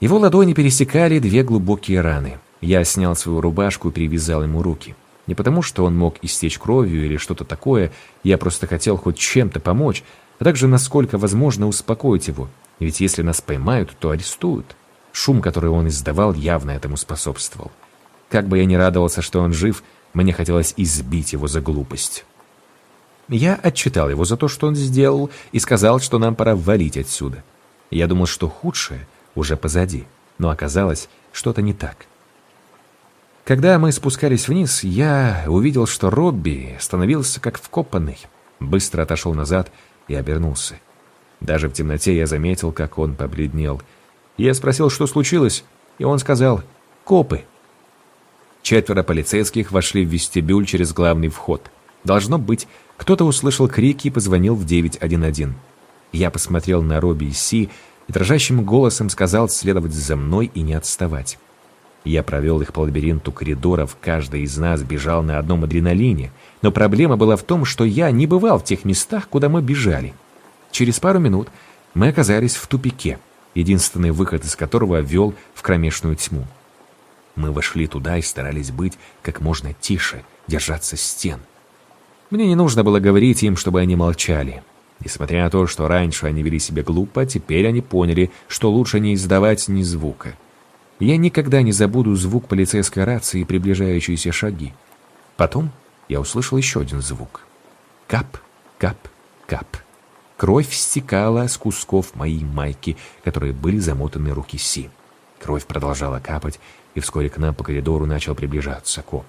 Его ладони пересекали две глубокие раны. Я снял свою рубашку и привязал ему руки. Не потому, что он мог истечь кровью или что-то такое, я просто хотел хоть чем-то помочь, а также, насколько возможно, успокоить его. Ведь если нас поймают, то арестуют. Шум, который он издавал, явно этому способствовал. Как бы я ни радовался, что он жив, мне хотелось избить его за глупость. Я отчитал его за то, что он сделал, и сказал, что нам пора валить отсюда. Я думал, что худшее уже позади, но оказалось, что-то не так. Когда мы спускались вниз, я увидел, что Робби становился как вкопанный. Быстро отошел назад и обернулся. Даже в темноте я заметил, как он побледнел — я спросил, что случилось, и он сказал «Копы». Четверо полицейских вошли в вестибюль через главный вход. Должно быть, кто-то услышал крики и позвонил в 911. Я посмотрел на Робби и Си и дрожащим голосом сказал следовать за мной и не отставать. Я провел их по лабиринту коридоров, каждый из нас бежал на одном адреналине, но проблема была в том, что я не бывал в тех местах, куда мы бежали. Через пару минут мы оказались в тупике – единственный выход из которого вел в кромешную тьму. Мы вошли туда и старались быть как можно тише, держаться стен. Мне не нужно было говорить им, чтобы они молчали. Несмотря на то, что раньше они вели себя глупо, теперь они поняли, что лучше не издавать ни звука. Я никогда не забуду звук полицейской рации и приближающиеся шаги. Потом я услышал еще один звук. Кап, кап, кап. Кровь стекала с кусков моей майки, которые были замотаны руки Си. Кровь продолжала капать, и вскоре к нам по коридору начал приближаться коп.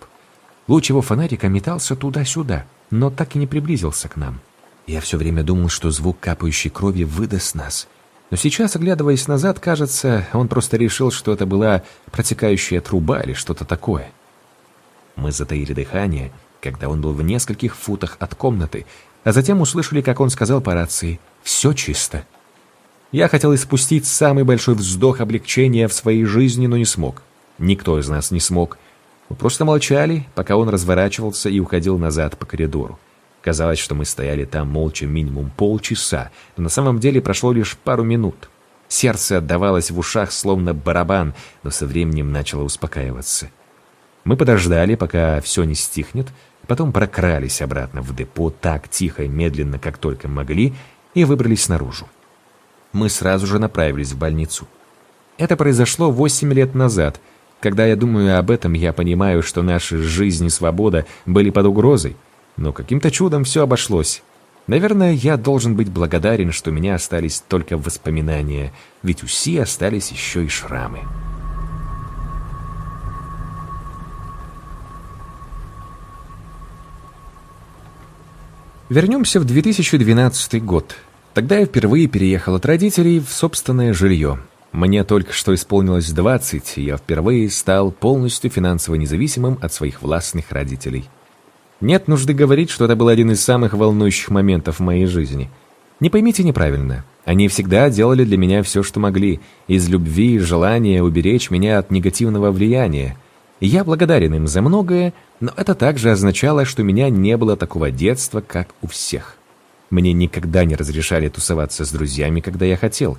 Луч его фонарика метался туда-сюда, но так и не приблизился к нам. Я все время думал, что звук капающей крови выдаст нас. Но сейчас, оглядываясь назад, кажется, он просто решил, что это была протекающая труба или что-то такое. Мы затаили дыхание, когда он был в нескольких футах от комнаты, а затем услышали, как он сказал по рации «Все чисто». Я хотел испустить самый большой вздох облегчения в своей жизни, но не смог. Никто из нас не смог. Мы просто молчали, пока он разворачивался и уходил назад по коридору. Казалось, что мы стояли там молча минимум полчаса, но на самом деле прошло лишь пару минут. Сердце отдавалось в ушах, словно барабан, но со временем начало успокаиваться. Мы подождали, пока все не стихнет, Потом прокрались обратно в депо так тихо и медленно, как только могли, и выбрались наружу. Мы сразу же направились в больницу. Это произошло 8 лет назад. Когда я думаю об этом, я понимаю, что наши жизнь и свобода были под угрозой. Но каким-то чудом все обошлось. Наверное, я должен быть благодарен, что у меня остались только воспоминания, ведь у Си остались еще и шрамы. Вернемся в 2012 год. Тогда я впервые переехал от родителей в собственное жилье. Мне только что исполнилось 20, и я впервые стал полностью финансово независимым от своих властных родителей. Нет нужды говорить, что это был один из самых волнующих моментов в моей жизни. Не поймите неправильно. Они всегда делали для меня все, что могли, из любви и желания уберечь меня от негативного влияния – я благодарен им за многое, но это также означало, что у меня не было такого детства, как у всех. Мне никогда не разрешали тусоваться с друзьями, когда я хотел.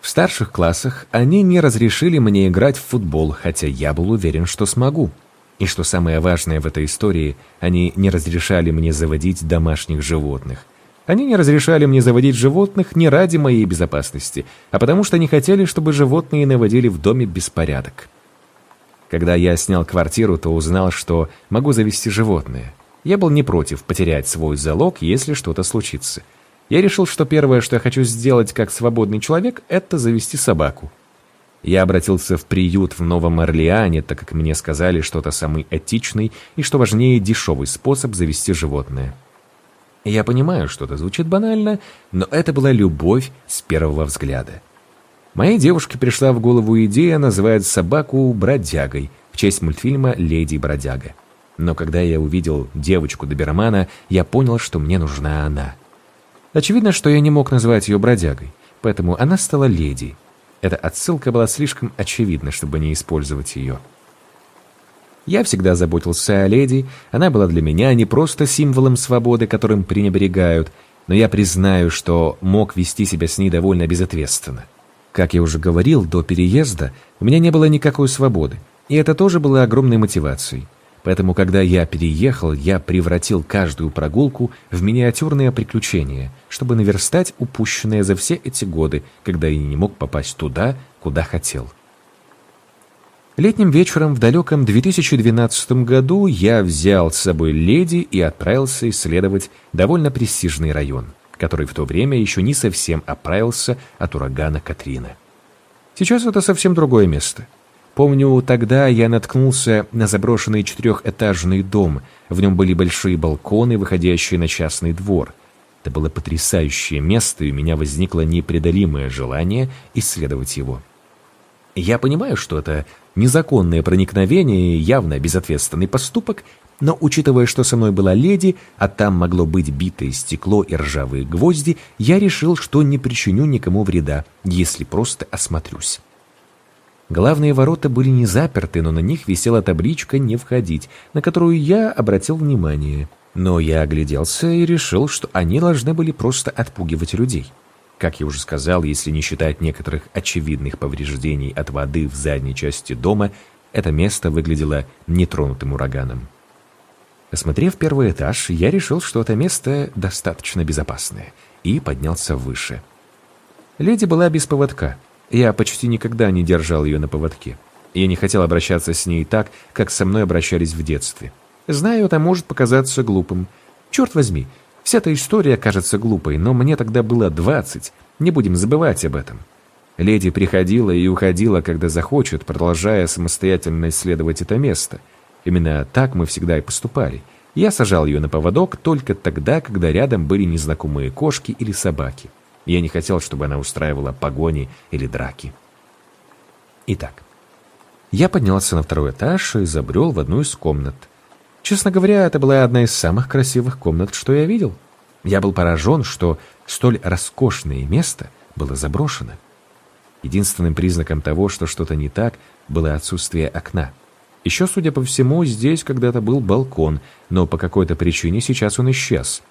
В старших классах они не разрешили мне играть в футбол, хотя я был уверен, что смогу. И что самое важное в этой истории, они не разрешали мне заводить домашних животных. Они не разрешали мне заводить животных не ради моей безопасности, а потому что не хотели, чтобы животные наводили в доме беспорядок. Когда я снял квартиру, то узнал, что могу завести животное. Я был не против потерять свой залог, если что-то случится. Я решил, что первое, что я хочу сделать как свободный человек, это завести собаку. Я обратился в приют в Новом Орлеане, так как мне сказали, что это самый этичный и, что важнее, дешевый способ завести животное. Я понимаю, что это звучит банально, но это была любовь с первого взгляда. Моей девушке пришла в голову идея назвать собаку «бродягой» в честь мультфильма «Леди Бродяга». Но когда я увидел девочку Добермана, я понял, что мне нужна она. Очевидно, что я не мог назвать ее бродягой, поэтому она стала леди. Эта отсылка была слишком очевидна, чтобы не использовать ее. Я всегда заботился о леди, она была для меня не просто символом свободы, которым пренебрегают, но я признаю, что мог вести себя с ней довольно безответственно. Как я уже говорил, до переезда у меня не было никакой свободы, и это тоже было огромной мотивацией. Поэтому, когда я переехал, я превратил каждую прогулку в миниатюрное приключение, чтобы наверстать упущенное за все эти годы, когда я не мог попасть туда, куда хотел. Летним вечером в далеком 2012 году я взял с собой леди и отправился исследовать довольно престижный район – который в то время еще не совсем оправился от урагана Катрина. Сейчас это совсем другое место. Помню, тогда я наткнулся на заброшенный четырехэтажный дом. В нем были большие балконы, выходящие на частный двор. Это было потрясающее место, и у меня возникло непреодолимое желание исследовать его. Я понимаю, что это незаконное проникновение явно безответственный поступок, но, учитывая, что со мной была леди, а там могло быть битое стекло и ржавые гвозди, я решил, что не причиню никому вреда, если просто осмотрюсь. Главные ворота были не заперты, но на них висела табличка «Не входить», на которую я обратил внимание. Но я огляделся и решил, что они должны были просто отпугивать людей. Как я уже сказал, если не считать некоторых очевидных повреждений от воды в задней части дома, это место выглядело нетронутым ураганом. Осмотрев первый этаж, я решил, что это место достаточно безопасное, и поднялся выше. Леди была без поводка. Я почти никогда не держал ее на поводке. Я не хотел обращаться с ней так, как со мной обращались в детстве. Знаю, это может показаться глупым. Черт возьми, вся эта история кажется глупой, но мне тогда было двадцать. Не будем забывать об этом. Леди приходила и уходила, когда захочет, продолжая самостоятельно исследовать это место — Именно так мы всегда и поступали. Я сажал ее на поводок только тогда, когда рядом были незнакомые кошки или собаки. Я не хотел, чтобы она устраивала погони или драки. Итак, я поднялся на второй этаж и забрел в одну из комнат. Честно говоря, это была одна из самых красивых комнат, что я видел. Я был поражен, что столь роскошное место было заброшено. Единственным признаком того, что что-то не так, было отсутствие окна — еще, судя по всему, здесь когда-то был балкон, но по какой-то причине сейчас он исчез.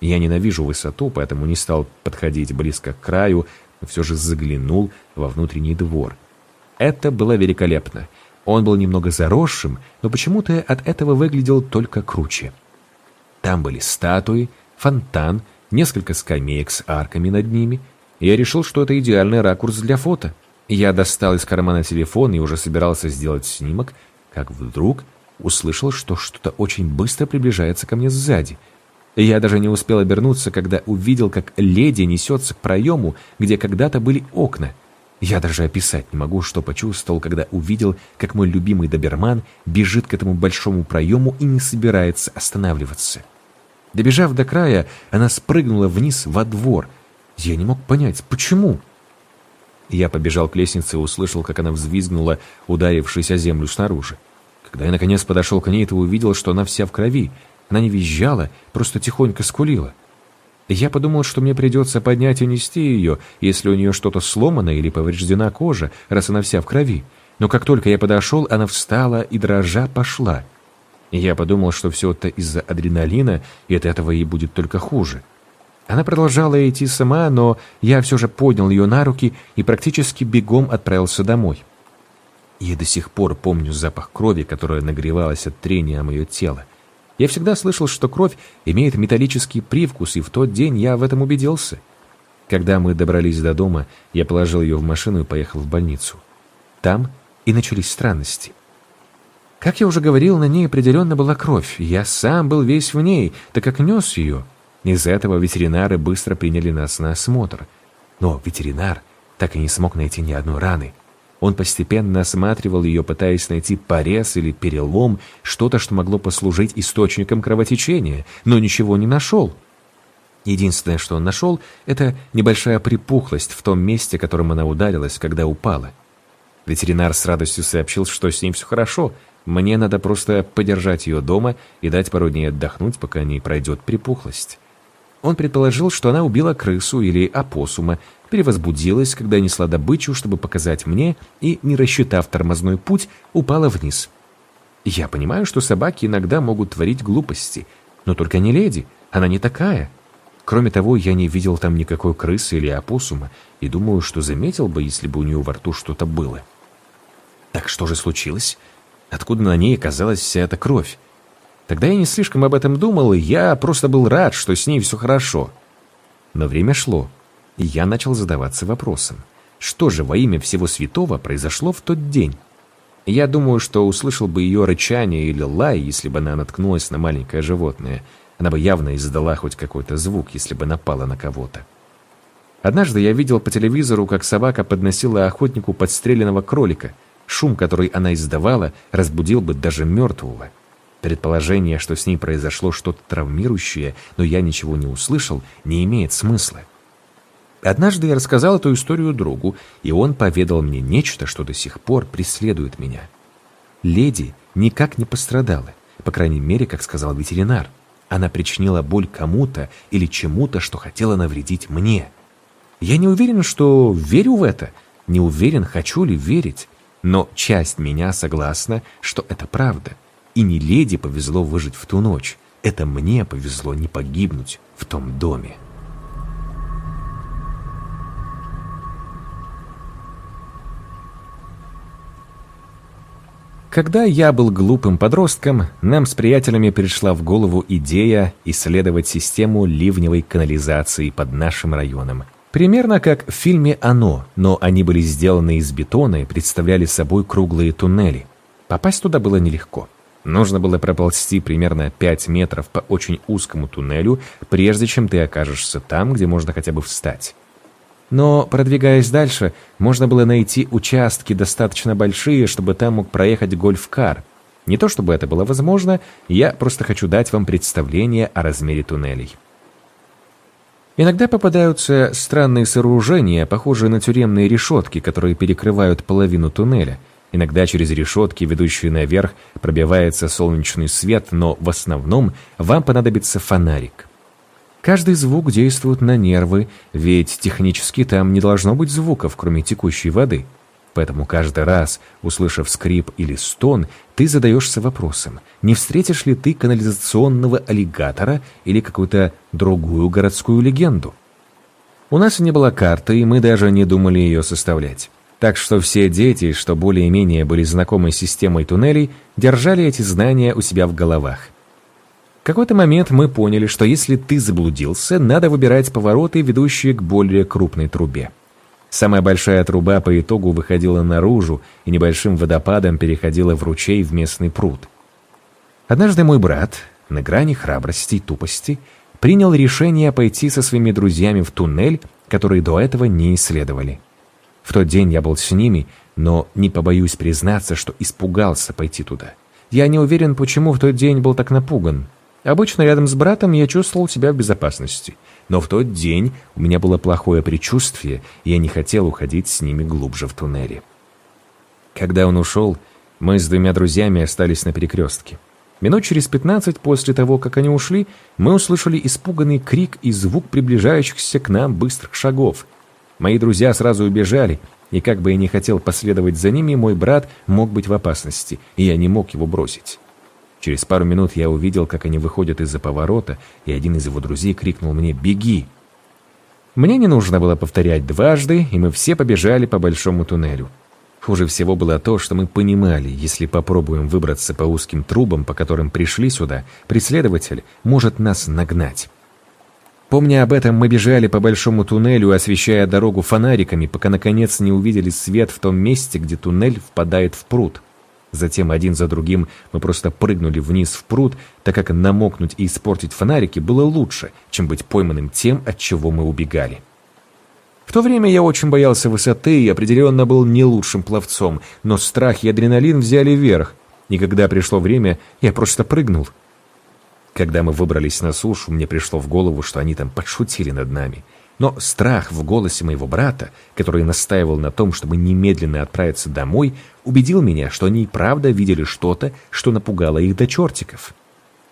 Я ненавижу высоту, поэтому не стал подходить близко к краю, но все же заглянул во внутренний двор. Это было великолепно. Он был немного заросшим, но почему-то от этого выглядел только круче. Там были статуи, фонтан, несколько скамеек с арками над ними. Я решил, что это идеальный ракурс для фото. Я достал из кармана телефон и уже собирался сделать снимок — как вдруг услышал, что что-то очень быстро приближается ко мне сзади. Я даже не успел обернуться, когда увидел, как леди несется к проему, где когда-то были окна. Я даже описать не могу, что почувствовал, когда увидел, как мой любимый доберман бежит к этому большому проему и не собирается останавливаться. Добежав до края, она спрыгнула вниз во двор. Я не мог понять, почему. Я побежал к лестнице и услышал, как она взвизгнула, ударившись о землю снаружи. Когда я наконец подошел к ней, то увидел, что она вся в крови. Она не визжала, просто тихонько скулила. Я подумал, что мне придется поднять и нести ее, если у нее что-то сломано или повреждена кожа, раз она вся в крови. Но как только я подошел, она встала и, дрожа, пошла. Я подумал, что все это из-за адреналина, и от этого ей будет только хуже. Она продолжала идти сама, но я все же поднял ее на руки и практически бегом отправился домой. Я до сих пор помню запах крови, которая нагревалась от трения моего тела. Я всегда слышал, что кровь имеет металлический привкус, и в тот день я в этом убедился. Когда мы добрались до дома, я положил ее в машину и поехал в больницу. Там и начались странности. Как я уже говорил, на ней определенно была кровь. Я сам был весь в ней, так как нес ее. Из-за этого ветеринары быстро приняли нас на осмотр. Но ветеринар так и не смог найти ни одной раны, он постепенно осматривал ее, пытаясь найти порез или перелом, что-то, что могло послужить источником кровотечения, но ничего не нашел. Единственное, что он нашел, это небольшая припухлость в том месте, которым она ударилась, когда упала. Ветеринар с радостью сообщил, что с ним все хорошо, мне надо просто подержать ее дома и дать пару дней отдохнуть, пока не пройдет припухлость. Он предположил, что она убила крысу или опоссума, перевозбудилась, когда несла добычу, чтобы показать мне, и, не рассчитав тормозной путь, упала вниз. Я понимаю, что собаки иногда могут творить глупости, но только не леди, она не такая. Кроме того, я не видел там никакой крысы или опоссума и думаю, что заметил бы, если бы у нее во рту что-то было. Так что же случилось? Откуда на ней оказалась вся эта кровь? Тогда я не слишком об этом думал, и я просто был рад, что с ней все хорошо. Но время шло я начал задаваться вопросом. Что же во имя всего святого произошло в тот день? Я думаю, что услышал бы ее рычание или лай, если бы она наткнулась на маленькое животное. Она бы явно издала хоть какой-то звук, если бы напала на кого-то. Однажды я видел по телевизору, как собака подносила охотнику подстреленного кролика. Шум, который она издавала, разбудил бы даже мертвого. Предположение, что с ней произошло что-то травмирующее, но я ничего не услышал, не имеет смысла. Однажды я рассказал эту историю другу, и он поведал мне нечто, что до сих пор преследует меня. Леди никак не пострадала, по крайней мере, как сказал ветеринар. Она причинила боль кому-то или чему-то, что хотела навредить мне. Я не уверен, что верю в это, не уверен, хочу ли верить, но часть меня согласна, что это правда. И не леди повезло выжить в ту ночь, это мне повезло не погибнуть в том доме. Когда я был глупым подростком, нам с приятелями пришла в голову идея исследовать систему ливневой канализации под нашим районом. Примерно как в фильме «Оно», но они были сделаны из бетона и представляли собой круглые туннели. Попасть туда было нелегко. Нужно было проползти примерно 5 метров по очень узкому туннелю, прежде чем ты окажешься там, где можно хотя бы встать. Но, продвигаясь дальше, можно было найти участки достаточно большие, чтобы там мог проехать гольф-кар. Не то чтобы это было возможно, я просто хочу дать вам представление о размере туннелей. Иногда попадаются странные сооружения, похожие на тюремные решетки, которые перекрывают половину туннеля. Иногда через решетки, ведущие наверх, пробивается солнечный свет, но в основном вам понадобится фонарик. Каждый звук действует на нервы, ведь технически там не должно быть звуков, кроме текущей воды. Поэтому каждый раз, услышав скрип или стон, ты задаешься вопросом, не встретишь ли ты канализационного аллигатора или какую-то другую городскую легенду. У нас не было карты, и мы даже не думали ее составлять. Так что все дети, что более-менее были знакомы с системой туннелей, держали эти знания у себя в головах – какой-то момент мы поняли, что если ты заблудился, надо выбирать повороты, ведущие к более крупной трубе. Самая большая труба по итогу выходила наружу и небольшим водопадом переходила в ручей в местный пруд. Однажды мой брат, на грани храбрости и тупости, принял решение пойти со своими друзьями в туннель, который до этого не исследовали. В тот день я был с ними, но не побоюсь признаться, что испугался пойти туда. Я не уверен, почему в тот день был так напуган. Обычно рядом с братом я чувствовал себя в безопасности, но в тот день у меня было плохое предчувствие, и я не хотел уходить с ними глубже в туннеле. Когда он ушел, мы с двумя друзьями остались на перекрестке. Минут через пятнадцать после того, как они ушли, мы услышали испуганный крик и звук приближающихся к нам быстрых шагов. Мои друзья сразу убежали, и как бы я не хотел последовать за ними, мой брат мог быть в опасности, и я не мог его бросить. Через пару минут я увидел, как они выходят из-за поворота, и один из его друзей крикнул мне «Беги!». Мне не нужно было повторять дважды, и мы все побежали по большому туннелю. Хуже всего было то, что мы понимали, если попробуем выбраться по узким трубам, по которым пришли сюда, преследователь может нас нагнать. Помня об этом, мы бежали по большому туннелю, освещая дорогу фонариками, пока наконец не увидели свет в том месте, где туннель впадает в пруд – Затем один за другим мы просто прыгнули вниз в пруд, так как намокнуть и испортить фонарики было лучше, чем быть пойманным тем, от чего мы убегали. В то время я очень боялся высоты и определенно был не лучшим пловцом, но страх и адреналин взяли верх, и когда пришло время, я просто прыгнул. Когда мы выбрались на сушу, мне пришло в голову, что они там подшутили над нами – но страх в голосе моего брата, который настаивал на том, чтобы немедленно отправиться домой, убедил меня, что они и правда видели что-то, что напугало их до чертиков.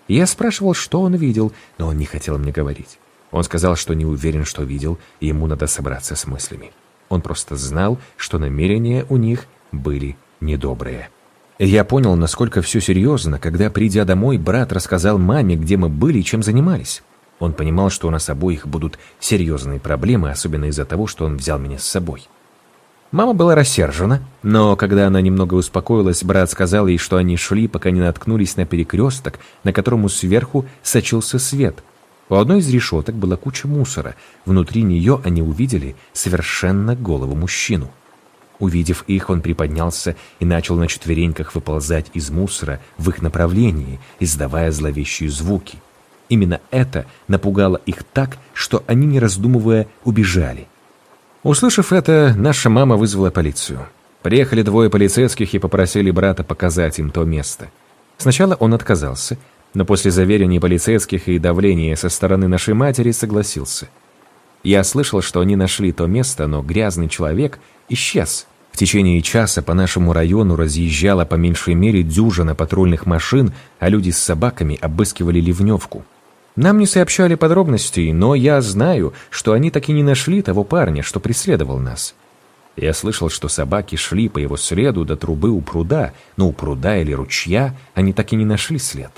Я спрашивал, что он видел, но он не хотел мне говорить. Он сказал, что не уверен, что видел, и ему надо собраться с мыслями. Он просто знал, что намерения у них были недобрые. Я понял, насколько все серьезно, когда, придя домой, брат рассказал маме, где мы были и чем занимались. Он понимал, что у нас обоих будут серьезные проблемы, особенно из-за того, что он взял меня с собой. Мама была рассержена, но когда она немного успокоилась, брат сказал ей, что они шли, пока не наткнулись на перекресток, на котором сверху сочился свет. У одной из решеток была куча мусора. Внутри нее они увидели совершенно голову мужчину. Увидев их, он приподнялся и начал на четвереньках выползать из мусора в их направлении, издавая зловещие звуки. Именно это напугало их так, что они, не раздумывая, убежали. Услышав это, наша мама вызвала полицию. Приехали двое полицейских и попросили брата показать им то место. Сначала он отказался, но после заверения полицейских и давления со стороны нашей матери согласился. Я слышал, что они нашли то место, но грязный человек исчез. В течение часа по нашему району разъезжала по меньшей мере дюжина патрульных машин, а люди с собаками обыскивали ливневку. Нам не сообщали подробностей, но я знаю, что они так и не нашли того парня, что преследовал нас. Я слышал, что собаки шли по его следу до трубы у пруда, но у пруда или ручья они так и не нашли след.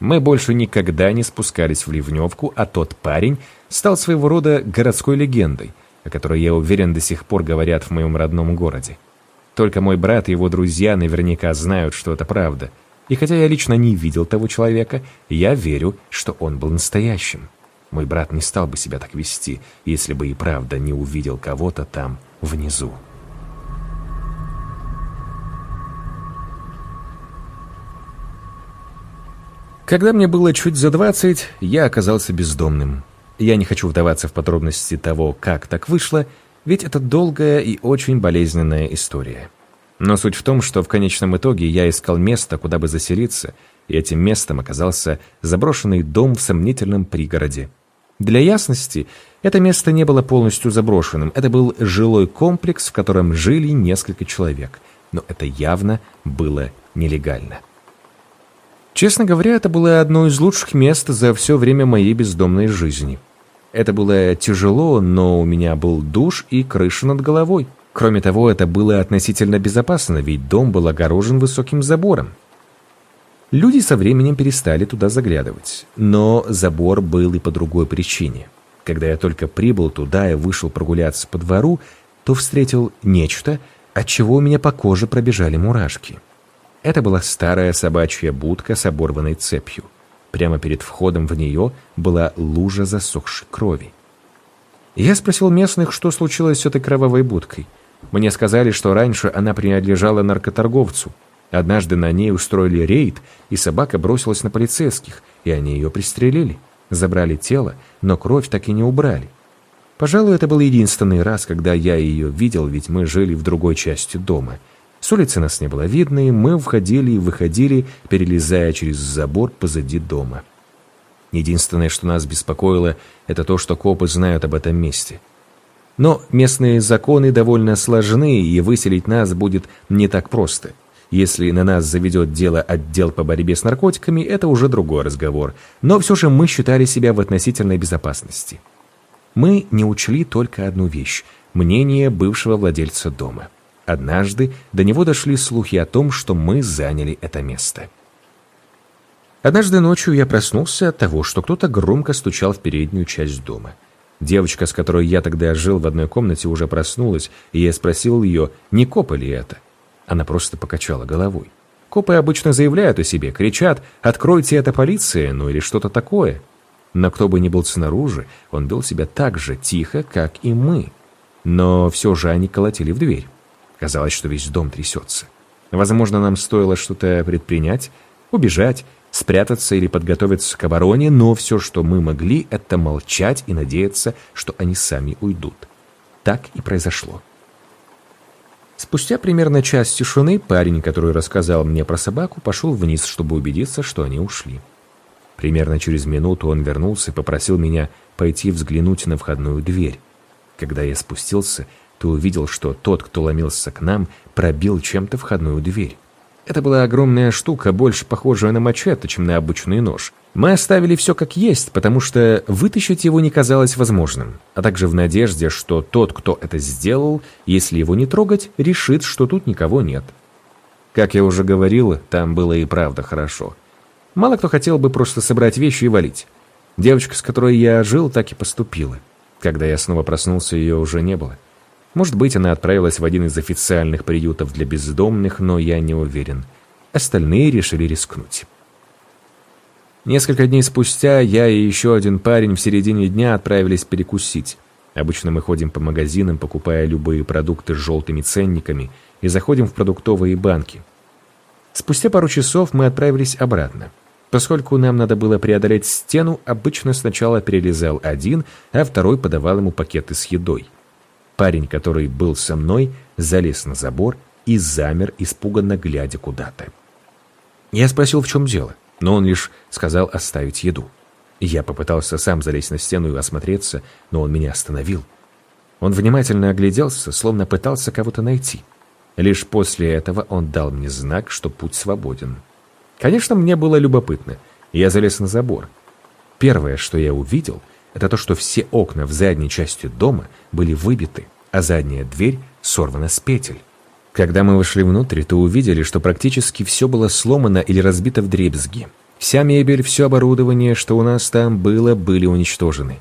Мы больше никогда не спускались в Ливневку, а тот парень стал своего рода городской легендой, о которой, я уверен, до сих пор говорят в моем родном городе. Только мой брат и его друзья наверняка знают, что это правда — и хотя я лично не видел того человека, я верю, что он был настоящим. Мой брат не стал бы себя так вести, если бы и правда не увидел кого-то там внизу. Когда мне было чуть за 20, я оказался бездомным. Я не хочу вдаваться в подробности того, как так вышло, ведь это долгая и очень болезненная история. Но суть в том, что в конечном итоге я искал место, куда бы заселиться, и этим местом оказался заброшенный дом в сомнительном пригороде. Для ясности, это место не было полностью заброшенным, это был жилой комплекс, в котором жили несколько человек, но это явно было нелегально. Честно говоря, это было одно из лучших мест за все время моей бездомной жизни. Это было тяжело, но у меня был душ и крыша над головой. Кроме того, это было относительно безопасно, ведь дом был огорожен высоким забором. Люди со временем перестали туда заглядывать, но забор был и по другой причине. Когда я только прибыл туда и вышел прогуляться по двору, то встретил нечто, от чего у меня по коже пробежали мурашки. Это была старая собачья будка с оборванной цепью. Прямо перед входом в нее была лужа засохшей крови. Я спросил местных, что случилось с этой кровавой будкой – мне сказали, что раньше она принадлежала наркоторговцу. Однажды на ней устроили рейд, и собака бросилась на полицейских, и они ее пристрелили. Забрали тело, но кровь так и не убрали. Пожалуй, это был единственный раз, когда я ее видел, ведь мы жили в другой части дома. С улицы нас не было видно, и мы входили и выходили, перелезая через забор позади дома. Единственное, что нас беспокоило, это то, что копы знают об этом месте. Но местные законы довольно сложны, и выселить нас будет не так просто. Если на нас заведет дело отдел по борьбе с наркотиками, это уже другой разговор. Но все же мы считали себя в относительной безопасности. Мы не учли только одну вещь – мнение бывшего владельца дома. Однажды до него дошли слухи о том, что мы заняли это место. Однажды ночью я проснулся от того, что кто-то громко стучал в переднюю часть дома – Девочка, с которой я тогда жил в одной комнате, уже проснулась, и я спросил ее, не копы ли это. Она просто покачала головой. Копы обычно заявляют о себе, кричат «Откройте это полиция!» ну или что-то такое. Но кто бы ни был снаружи, он вел себя так же тихо, как и мы. Но все же они колотили в дверь. Казалось, что весь дом трясется. Возможно, нам стоило что-то предпринять, убежать спрятаться или подготовиться к обороне, но все, что мы могли, это молчать и надеяться, что они сами уйдут. Так и произошло. Спустя примерно час тишины парень, который рассказал мне про собаку, пошел вниз, чтобы убедиться, что они ушли. Примерно через минуту он вернулся и попросил меня пойти взглянуть на входную дверь. Когда я спустился, то увидел, что тот, кто ломился к нам, пробил чем-то входную дверь. Это была огромная штука, больше похожая на мачете, чем на обычный нож. Мы оставили все как есть, потому что вытащить его не казалось возможным, а также в надежде, что тот, кто это сделал, если его не трогать, решит, что тут никого нет. Как я уже говорил, там было и правда хорошо. Мало кто хотел бы просто собрать вещи и валить. Девочка, с которой я жил, так и поступила. Когда я снова проснулся, ее уже не было. Может быть, она отправилась в один из официальных приютов для бездомных, но я не уверен. Остальные решили рискнуть. Несколько дней спустя я и еще один парень в середине дня отправились перекусить. Обычно мы ходим по магазинам, покупая любые продукты с желтыми ценниками и заходим в продуктовые банки. Спустя пару часов мы отправились обратно. Поскольку нам надо было преодолеть стену, обычно сначала перелезал один, а второй подавал ему пакеты с едой. Парень, который был со мной, залез на забор и замер, испуганно глядя куда-то. Я спросил, в чем дело, но он лишь сказал оставить еду. Я попытался сам залезть на стену и осмотреться, но он меня остановил. Он внимательно огляделся, словно пытался кого-то найти. Лишь после этого он дал мне знак, что путь свободен. Конечно, мне было любопытно. Я залез на забор. Первое, что я увидел, это то, что все окна в задней части дома были выбиты, а задняя дверь сорвана с петель. Когда мы вошли внутрь, то увидели, что практически все было сломано или разбито в дребезги. Вся мебель, все оборудование, что у нас там было, были уничтожены.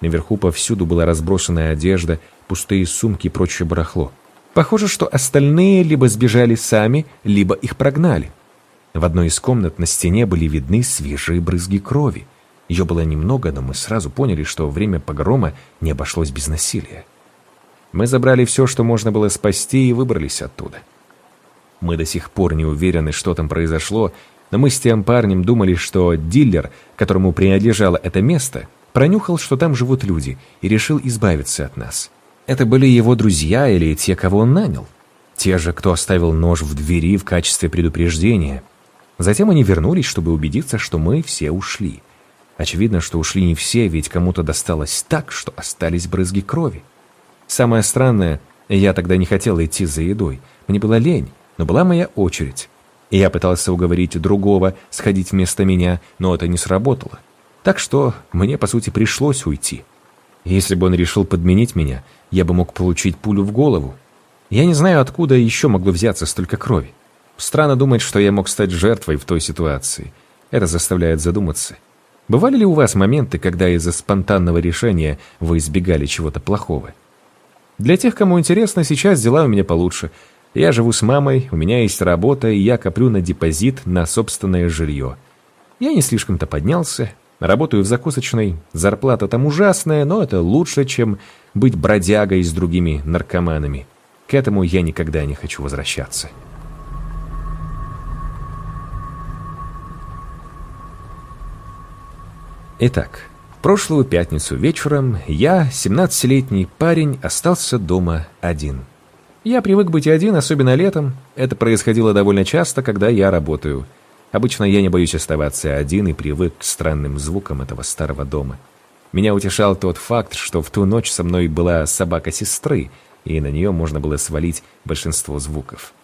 Наверху повсюду была разбросанная одежда, пустые сумки и прочее барахло. Похоже, что остальные либо сбежали сами, либо их прогнали. В одной из комнат на стене были видны свежие брызги крови. Ее было немного, но мы сразу поняли, что время погрома не обошлось без насилия. Мы забрали все, что можно было спасти, и выбрались оттуда. Мы до сих пор не уверены, что там произошло, но мы с тем парнем думали, что дилер, которому принадлежало это место, пронюхал, что там живут люди, и решил избавиться от нас. Это были его друзья или те, кого он нанял. Те же, кто оставил нож в двери в качестве предупреждения. Затем они вернулись, чтобы убедиться, что мы все ушли. Очевидно, что ушли не все, ведь кому-то досталось так, что остались брызги крови. Самое странное, я тогда не хотел идти за едой. Мне была лень, но была моя очередь. И я пытался уговорить другого сходить вместо меня, но это не сработало. Так что мне, по сути, пришлось уйти. Если бы он решил подменить меня, я бы мог получить пулю в голову. Я не знаю, откуда еще могло взяться столько крови. Странно думать, что я мог стать жертвой в той ситуации. Это заставляет задуматься. Бывали ли у вас моменты, когда из-за спонтанного решения вы избегали чего-то плохого? Для тех, кому интересно, сейчас дела у меня получше. Я живу с мамой, у меня есть работа, и я коплю на депозит на собственное жилье. Я не слишком-то поднялся, работаю в закусочной, зарплата там ужасная, но это лучше, чем быть бродягой с другими наркоманами. К этому я никогда не хочу возвращаться». Итак, прошлую пятницу вечером я, 17-летний парень, остался дома один. Я привык быть один, особенно летом. Это происходило довольно часто, когда я работаю. Обычно я не боюсь оставаться один и привык к странным звукам этого старого дома. Меня утешал тот факт, что в ту ночь со мной была собака сестры, и на нее можно было свалить большинство звуков.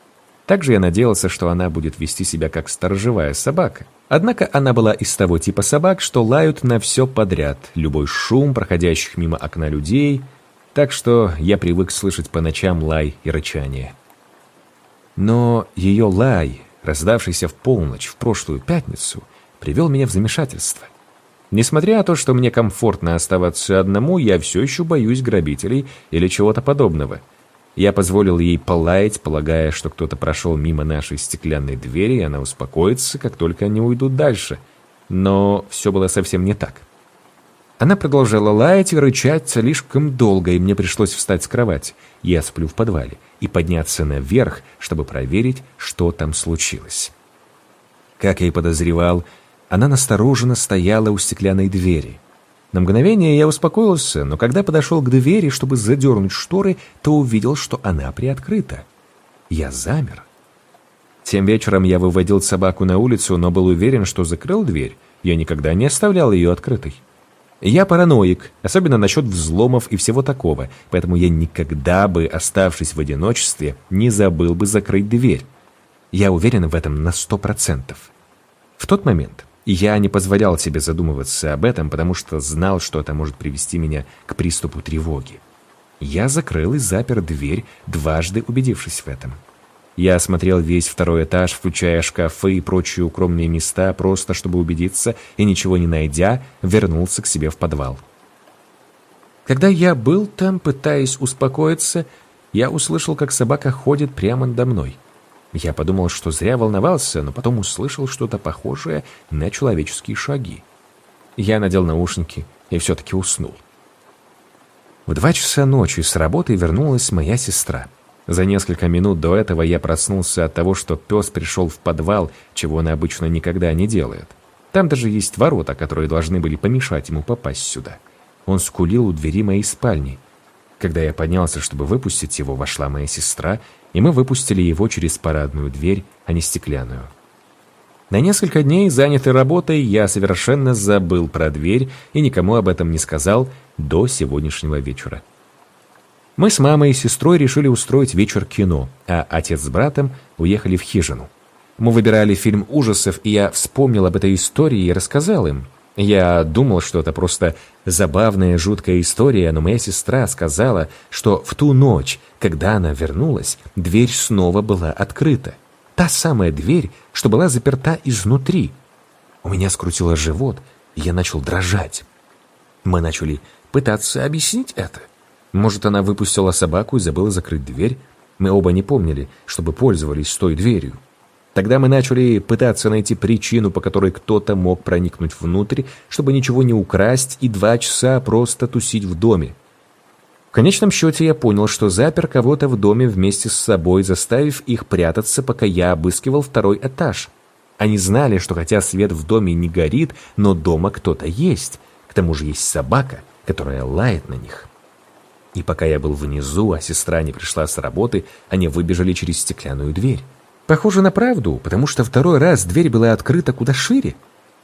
Также я надеялся, что она будет вести себя как сторожевая собака — Однако она была из того типа собак, что лают на все подряд, любой шум проходящих мимо окна людей, так что я привык слышать по ночам лай и рычание. Но ее лай, раздавшийся в полночь в прошлую пятницу, привел меня в замешательство. Несмотря на то, что мне комфортно оставаться одному, я все еще боюсь грабителей или чего-то подобного — я позволил ей полаять, полагая, что кто-то прошел мимо нашей стеклянной двери, и она успокоится, как только они уйдут дальше. Но все было совсем не так. Она продолжала лаять и рычать слишком долго, и мне пришлось встать с кровати. Я сплю в подвале и подняться наверх, чтобы проверить, что там случилось. Как я и подозревал, она настороженно стояла у стеклянной двери — на мгновение я успокоился, но когда подошел к двери, чтобы задернуть шторы, то увидел, что она приоткрыта. Я замер. Тем вечером я выводил собаку на улицу, но был уверен, что закрыл дверь. Я никогда не оставлял ее открытой. Я параноик, особенно насчет взломов и всего такого, поэтому я никогда бы, оставшись в одиночестве, не забыл бы закрыть дверь. Я уверен в этом на сто процентов. В тот момент я не позволял себе задумываться об этом, потому что знал, что это может привести меня к приступу тревоги. Я закрыл и запер дверь, дважды убедившись в этом. Я осмотрел весь второй этаж, включая шкафы и прочие укромные места, просто чтобы убедиться, и ничего не найдя, вернулся к себе в подвал. Когда я был там, пытаясь успокоиться, я услышал, как собака ходит прямо надо мной. Я подумал, что зря волновался, но потом услышал что-то похожее на человеческие шаги. Я надел наушники и все-таки уснул. В два часа ночи с работы вернулась моя сестра. За несколько минут до этого я проснулся от того, что пес пришел в подвал, чего он обычно никогда не делает. Там даже есть ворота, которые должны были помешать ему попасть сюда. Он скулил у двери моей спальни. Когда я поднялся, чтобы выпустить его, вошла моя сестра и мы выпустили его через парадную дверь, а не стеклянную. На несколько дней, занятой работой, я совершенно забыл про дверь и никому об этом не сказал до сегодняшнего вечера. Мы с мамой и сестрой решили устроить вечер кино, а отец с братом уехали в хижину. Мы выбирали фильм ужасов, и я вспомнил об этой истории и рассказал им. Я думал, что это просто забавная жуткая история, но моя сестра сказала, что в ту ночь, когда она вернулась, дверь снова была открыта. Та самая дверь, что была заперта изнутри. У меня скрутило живот, и я начал дрожать. Мы начали пытаться объяснить это. Может, она выпустила собаку и забыла закрыть дверь? Мы оба не помнили, чтобы пользовались той дверью. Тогда мы начали пытаться найти причину, по которой кто-то мог проникнуть внутрь, чтобы ничего не украсть и два часа просто тусить в доме. В конечном счете я понял, что запер кого-то в доме вместе с собой, заставив их прятаться, пока я обыскивал второй этаж. Они знали, что хотя свет в доме не горит, но дома кто-то есть. К тому же есть собака, которая лает на них. И пока я был внизу, а сестра не пришла с работы, они выбежали через стеклянную дверь. Похоже на правду, потому что второй раз дверь была открыта куда шире.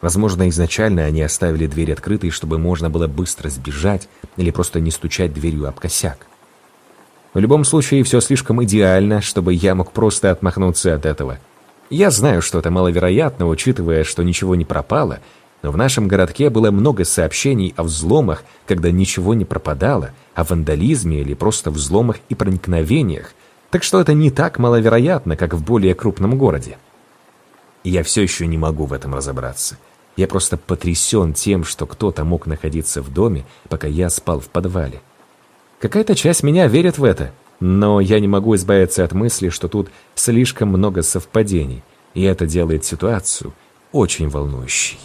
Возможно, изначально они оставили дверь открытой, чтобы можно было быстро сбежать или просто не стучать дверью об косяк. В любом случае, все слишком идеально, чтобы я мог просто отмахнуться от этого. Я знаю, что это маловероятно, учитывая, что ничего не пропало, но в нашем городке было много сообщений о взломах, когда ничего не пропадало, о вандализме или просто взломах и проникновениях, так что это не так маловероятно, как в более крупном городе. Я все еще не могу в этом разобраться. Я просто потрясен тем, что кто-то мог находиться в доме, пока я спал в подвале. Какая-то часть меня верит в это, но я не могу избавиться от мысли, что тут слишком много совпадений, и это делает ситуацию очень волнующей.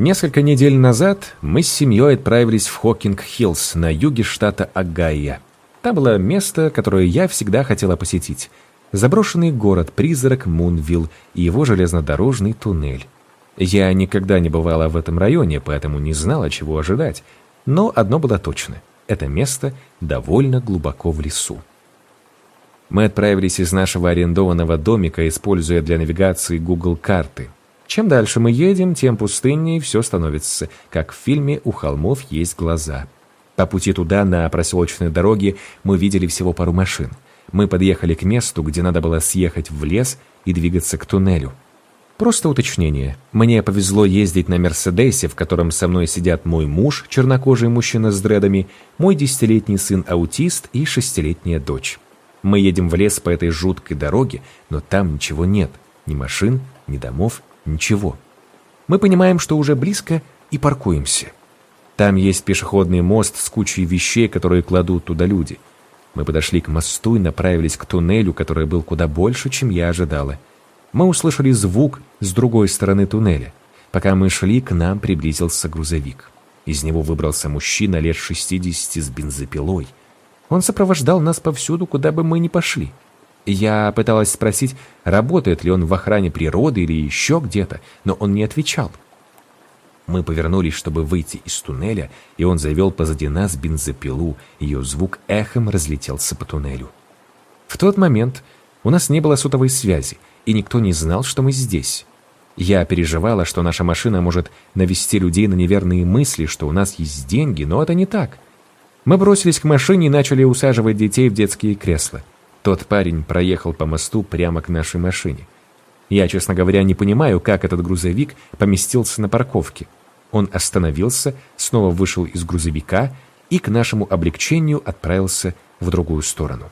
Несколько недель назад мы с семьей отправились в Хокинг-Хиллз на юге штата Огайо. Там было место, которое я всегда хотела посетить. Заброшенный город-призрак Мунвилл и его железнодорожный туннель. Я никогда не бывала в этом районе, поэтому не знала, чего ожидать. Но одно было точно – это место довольно глубоко в лесу. Мы отправились из нашего арендованного домика, используя для навигации Google карты – чем дальше мы едем, тем пустыннее все становится, как в фильме «У холмов есть глаза». По пути туда, на проселочной дороге, мы видели всего пару машин. Мы подъехали к месту, где надо было съехать в лес и двигаться к туннелю. Просто уточнение. Мне повезло ездить на «Мерседесе», в котором со мной сидят мой муж, чернокожий мужчина с дредами, мой десятилетний сын-аутист и шестилетняя дочь. Мы едем в лес по этой жуткой дороге, но там ничего нет. Ни машин, ни домов, Ничего. Мы понимаем, что уже близко, и паркуемся. Там есть пешеходный мост с кучей вещей, которые кладут туда люди. Мы подошли к мосту и направились к туннелю, который был куда больше, чем я ожидала. Мы услышали звук с другой стороны туннеля. Пока мы шли, к нам приблизился грузовик. Из него выбрался мужчина лет 60 с бензопилой. Он сопровождал нас повсюду, куда бы мы ни пошли. Я пыталась спросить, работает ли он в охране природы или еще где-то, но он не отвечал. Мы повернулись, чтобы выйти из туннеля, и он завел позади нас бензопилу, ее звук эхом разлетелся по туннелю. В тот момент у нас не было сотовой связи, и никто не знал, что мы здесь. Я переживала, что наша машина может навести людей на неверные мысли, что у нас есть деньги, но это не так. Мы бросились к машине и начали усаживать детей в детские кресла. Тот парень проехал по мосту прямо к нашей машине. Я, честно говоря, не понимаю, как этот грузовик поместился на парковке. Он остановился, снова вышел из грузовика и к нашему облегчению отправился в другую сторону.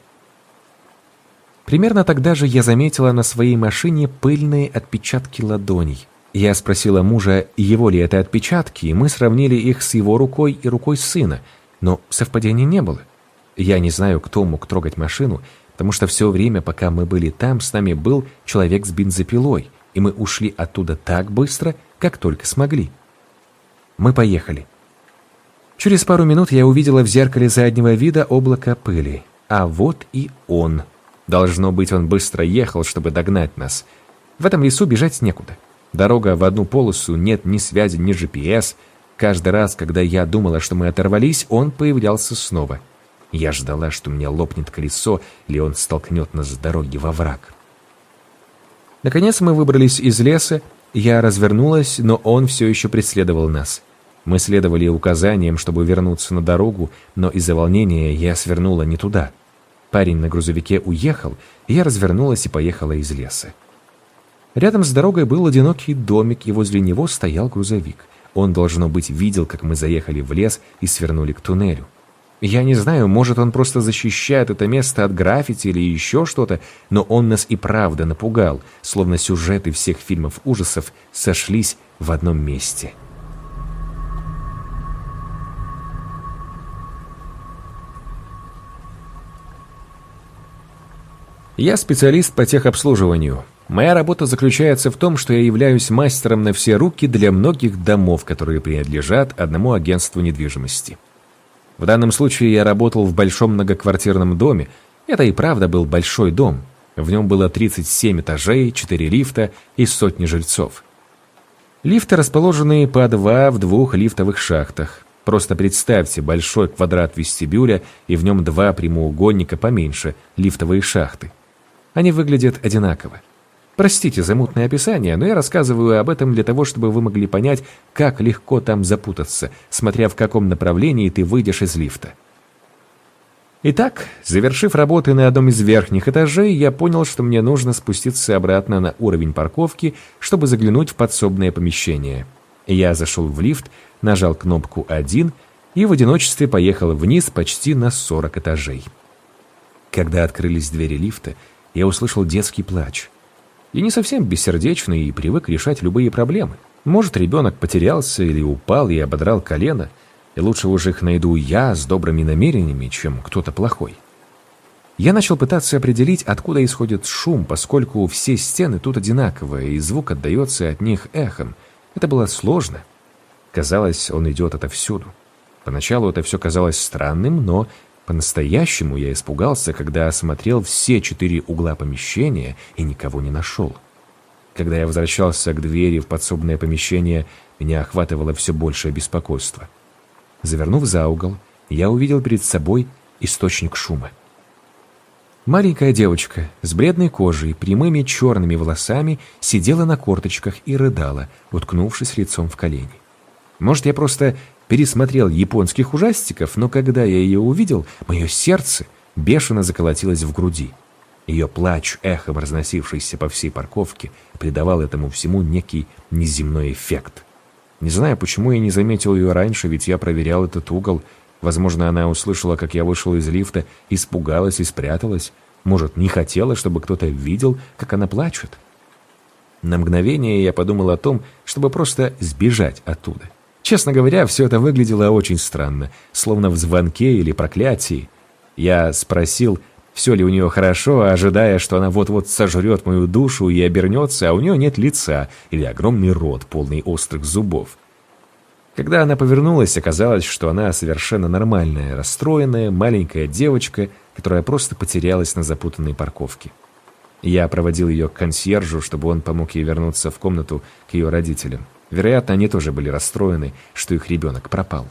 Примерно тогда же я заметила на своей машине пыльные отпечатки ладоней. Я спросила мужа, его ли это отпечатки, и мы сравнили их с его рукой и рукой сына, но совпадений не было. Я не знаю, кто мог трогать машину, Потому что все время, пока мы были там, с нами был человек с бензопилой, и мы ушли оттуда так быстро, как только смогли. Мы поехали. Через пару минут я увидела в зеркале заднего вида облако пыли. А вот и он. Должно быть, он быстро ехал, чтобы догнать нас. В этом лесу бежать некуда. Дорога в одну полосу, нет ни связи, ни GPS. Каждый раз, когда я думала, что мы оторвались, он появлялся снова — я ждала, что у меня лопнет колесо, или он столкнет нас с дороги во враг. Наконец мы выбрались из леса, я развернулась, но он все еще преследовал нас. Мы следовали указаниям, чтобы вернуться на дорогу, но из-за волнения я свернула не туда. Парень на грузовике уехал, я развернулась и поехала из леса. Рядом с дорогой был одинокий домик, и возле него стоял грузовик. Он, должно быть, видел, как мы заехали в лес и свернули к туннелю. Я не знаю, может, он просто защищает это место от граффити или еще что-то, но он нас и правда напугал, словно сюжеты всех фильмов ужасов сошлись в одном месте. Я специалист по техобслуживанию. Моя работа заключается в том, что я являюсь мастером на все руки для многих домов, которые принадлежат одному агентству недвижимости. В данном случае я работал в большом многоквартирном доме. Это и правда был большой дом. В нем было 37 этажей, 4 лифта и сотни жильцов. Лифты расположены по два в двух лифтовых шахтах. Просто представьте большой квадрат вестибюля и в нем два прямоугольника поменьше, лифтовые шахты. Они выглядят одинаково. Простите за мутное описание, но я рассказываю об этом для того, чтобы вы могли понять, как легко там запутаться, смотря в каком направлении ты выйдешь из лифта. Итак, завершив работы на одном из верхних этажей, я понял, что мне нужно спуститься обратно на уровень парковки, чтобы заглянуть в подсобное помещение. Я зашел в лифт, нажал кнопку 1 и в одиночестве поехал вниз почти на 40 этажей. Когда открылись двери лифта, я услышал детский плач и не совсем бессердечный и привык решать любые проблемы. Может, ребенок потерялся или упал и ободрал колено, и лучше уж их найду я с добрыми намерениями, чем кто-то плохой. Я начал пытаться определить, откуда исходит шум, поскольку все стены тут одинаковые, и звук отдается от них эхом. Это было сложно. Казалось, он идет отовсюду. Поначалу это все казалось странным, но по-настоящему я испугался, когда осмотрел все четыре угла помещения и никого не нашел. Когда я возвращался к двери в подсобное помещение, меня охватывало все большее беспокойство. Завернув за угол, я увидел перед собой источник шума. Маленькая девочка с бледной кожей, и прямыми черными волосами сидела на корточках и рыдала, уткнувшись лицом в колени. Может, я просто пересмотрел японских ужастиков, но когда я ее увидел, мое сердце бешено заколотилось в груди. Ее плач, эхом разносившийся по всей парковке, придавал этому всему некий неземной эффект. Не знаю, почему я не заметил ее раньше, ведь я проверял этот угол. Возможно, она услышала, как я вышел из лифта, испугалась и спряталась. Может, не хотела, чтобы кто-то видел, как она плачет. На мгновение я подумал о том, чтобы просто сбежать оттуда. Честно говоря, все это выглядело очень странно, словно в звонке или проклятии. Я спросил, все ли у нее хорошо, ожидая, что она вот-вот сожрет мою душу и обернется, а у нее нет лица или огромный рот, полный острых зубов. Когда она повернулась, оказалось, что она совершенно нормальная, расстроенная, маленькая девочка, которая просто потерялась на запутанной парковке. Я проводил ее к консьержу, чтобы он помог ей вернуться в комнату к ее родителям. Вероятно, они тоже были расстроены, что их ребенок пропал.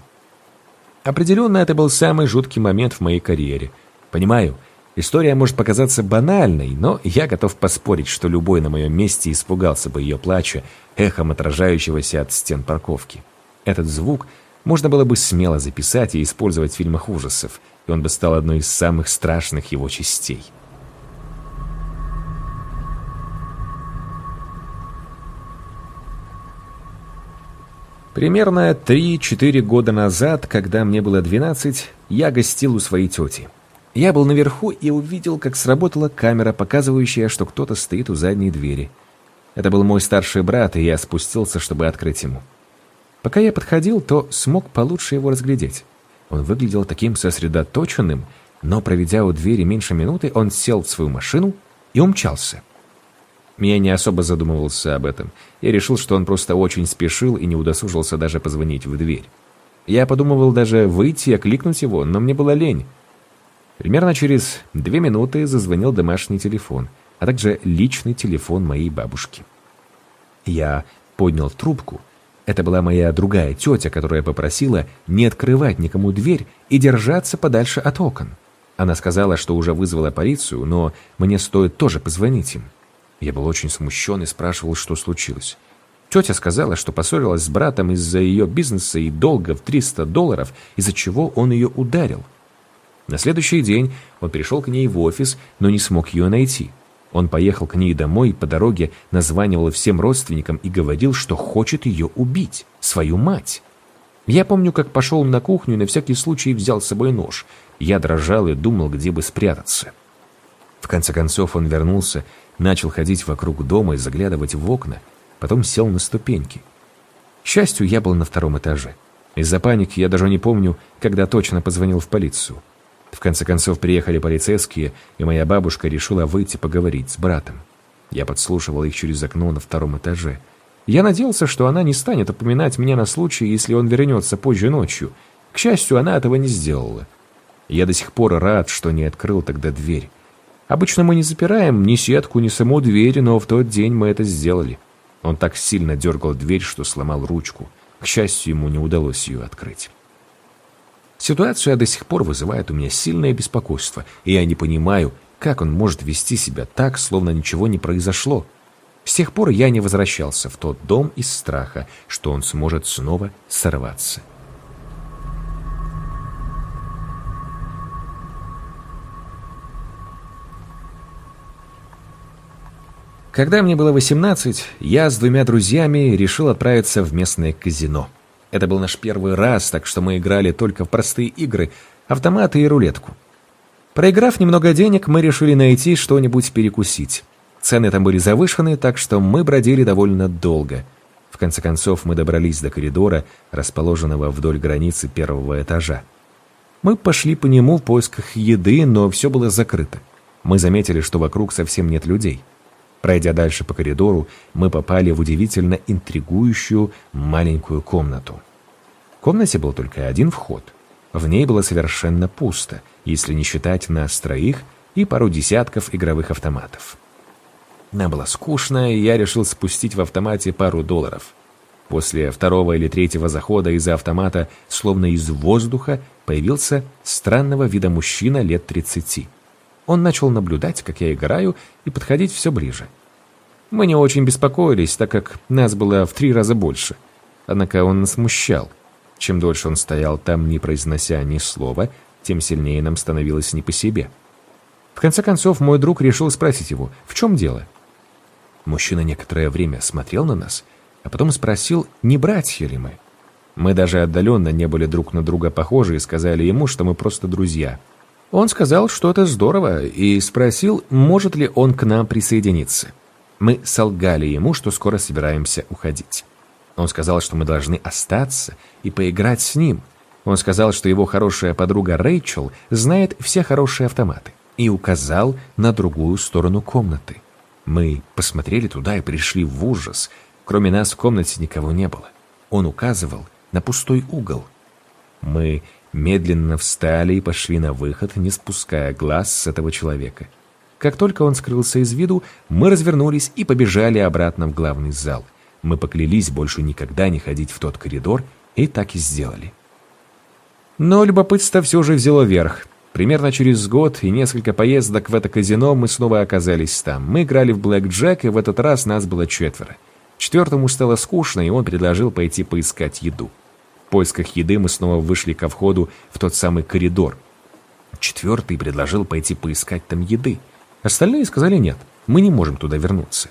Определенно, это был самый жуткий момент в моей карьере. Понимаю, история может показаться банальной, но я готов поспорить, что любой на моем месте испугался бы ее плача, эхом отражающегося от стен парковки. Этот звук можно было бы смело записать и использовать в фильмах ужасов, и он бы стал одной из самых страшных его частей. Примерно 3-4 года назад, когда мне было 12, я гостил у своей тети. Я был наверху и увидел, как сработала камера, показывающая, что кто-то стоит у задней двери. Это был мой старший брат, и я спустился, чтобы открыть ему. Пока я подходил, то смог получше его разглядеть. Он выглядел таким сосредоточенным, но проведя у двери меньше минуты, он сел в свою машину и умчался. Я не особо задумывался об этом. Я решил, что он просто очень спешил и не удосужился даже позвонить в дверь. Я подумывал даже выйти и окликнуть его, но мне была лень. Примерно через две минуты зазвонил домашний телефон, а также личный телефон моей бабушки. Я поднял трубку. Это была моя другая тетя, которая попросила не открывать никому дверь и держаться подальше от окон. Она сказала, что уже вызвала полицию, но мне стоит тоже позвонить им. Я был очень смущен и спрашивал, что случилось. Тетя сказала, что поссорилась с братом из-за ее бизнеса и долга в 300 долларов, из-за чего он ее ударил. На следующий день он пришел к ней в офис, но не смог ее найти. Он поехал к ней домой и по дороге названивал всем родственникам и говорил, что хочет ее убить, свою мать. Я помню, как пошел на кухню и на всякий случай взял с собой нож. Я дрожал и думал, где бы спрятаться. В конце концов он вернулся Начал ходить вокруг дома и заглядывать в окна, потом сел на ступеньки. К счастью, я был на втором этаже. Из-за паники я даже не помню, когда точно позвонил в полицию. В конце концов приехали полицейские, и моя бабушка решила выйти поговорить с братом. Я подслушивал их через окно на втором этаже. Я надеялся, что она не станет упоминать меня на случай, если он вернется позже ночью. К счастью, она этого не сделала. Я до сих пор рад, что не открыл тогда дверь. Обычно мы не запираем ни сетку, ни саму дверь, но в тот день мы это сделали. Он так сильно дергал дверь, что сломал ручку. К счастью, ему не удалось ее открыть. Ситуация до сих пор вызывает у меня сильное беспокойство, и я не понимаю, как он может вести себя так, словно ничего не произошло. С тех пор я не возвращался в тот дом из страха, что он сможет снова сорваться. Когда мне было 18, я с двумя друзьями решил отправиться в местное казино. Это был наш первый раз, так что мы играли только в простые игры, автоматы и рулетку. Проиграв немного денег, мы решили найти что-нибудь перекусить. Цены там были завышены, так что мы бродили довольно долго. В конце концов, мы добрались до коридора, расположенного вдоль границы первого этажа. Мы пошли по нему в поисках еды, но все было закрыто. Мы заметили, что вокруг совсем нет людей. Пройдя дальше по коридору, мы попали в удивительно интригующую маленькую комнату. В комнате был только один вход. В ней было совершенно пусто, если не считать нас троих и пару десятков игровых автоматов. Нам было скучно, и я решил спустить в автомате пару долларов. После второго или третьего захода из-за автомата, словно из воздуха, появился странного вида мужчина лет 30. Он начал наблюдать, как я играю, и подходить все ближе. Мы не очень беспокоились, так как нас было в три раза больше. Однако он нас смущал. Чем дольше он стоял там, не произнося ни слова, тем сильнее нам становилось не по себе. В конце концов, мой друг решил спросить его, в чем дело? Мужчина некоторое время смотрел на нас, а потом спросил, не братья ли мы. Мы даже отдаленно не были друг на друга похожи и сказали ему, что мы просто друзья. Он сказал, что это здорово, и спросил, может ли он к нам присоединиться. Мы солгали ему, что скоро собираемся уходить. Он сказал, что мы должны остаться и поиграть с ним. Он сказал, что его хорошая подруга Рэйчел знает все хорошие автоматы и указал на другую сторону комнаты. Мы посмотрели туда и пришли в ужас. Кроме нас в комнате никого не было. Он указывал на пустой угол. Мы медленно встали и пошли на выход, не спуская глаз с этого человека. Как только он скрылся из виду, мы развернулись и побежали обратно в главный зал. Мы поклялись больше никогда не ходить в тот коридор, и так и сделали. Но любопытство все же взяло верх. Примерно через год и несколько поездок в это казино мы снова оказались там. Мы играли в блэк-джек, и в этот раз нас было четверо. Четвертому стало скучно, и он предложил пойти поискать еду. В поисках еды мы снова вышли ко входу в тот самый коридор. Четвертый предложил пойти поискать там еды. Остальные сказали нет, мы не можем туда вернуться.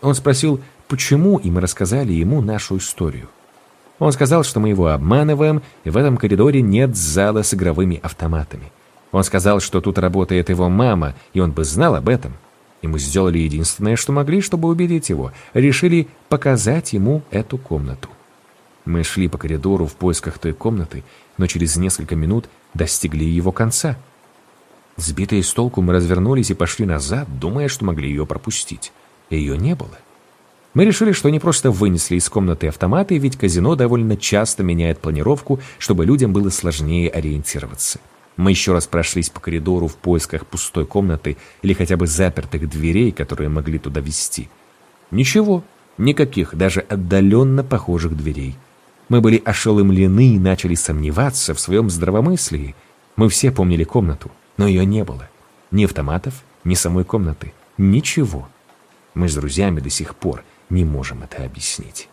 Он спросил, почему, и мы рассказали ему нашу историю. Он сказал, что мы его обманываем, и в этом коридоре нет зала с игровыми автоматами. Он сказал, что тут работает его мама, и он бы знал об этом. И мы сделали единственное, что могли, чтобы убедить его. Решили показать ему эту комнату. Мы шли по коридору в поисках той комнаты, но через несколько минут достигли его конца – Сбитые с толку, мы развернулись и пошли назад, думая, что могли ее пропустить. Ее не было. Мы решили, что они просто вынесли из комнаты автоматы, ведь казино довольно часто меняет планировку, чтобы людям было сложнее ориентироваться. Мы еще раз прошлись по коридору в поисках пустой комнаты или хотя бы запертых дверей, которые могли туда вести. Ничего, никаких, даже отдаленно похожих дверей. Мы были ошеломлены и начали сомневаться в своем здравомыслии. Мы все помнили комнату но ее не было. Ни автоматов, ни самой комнаты. Ничего. Мы с друзьями до сих пор не можем это объяснить.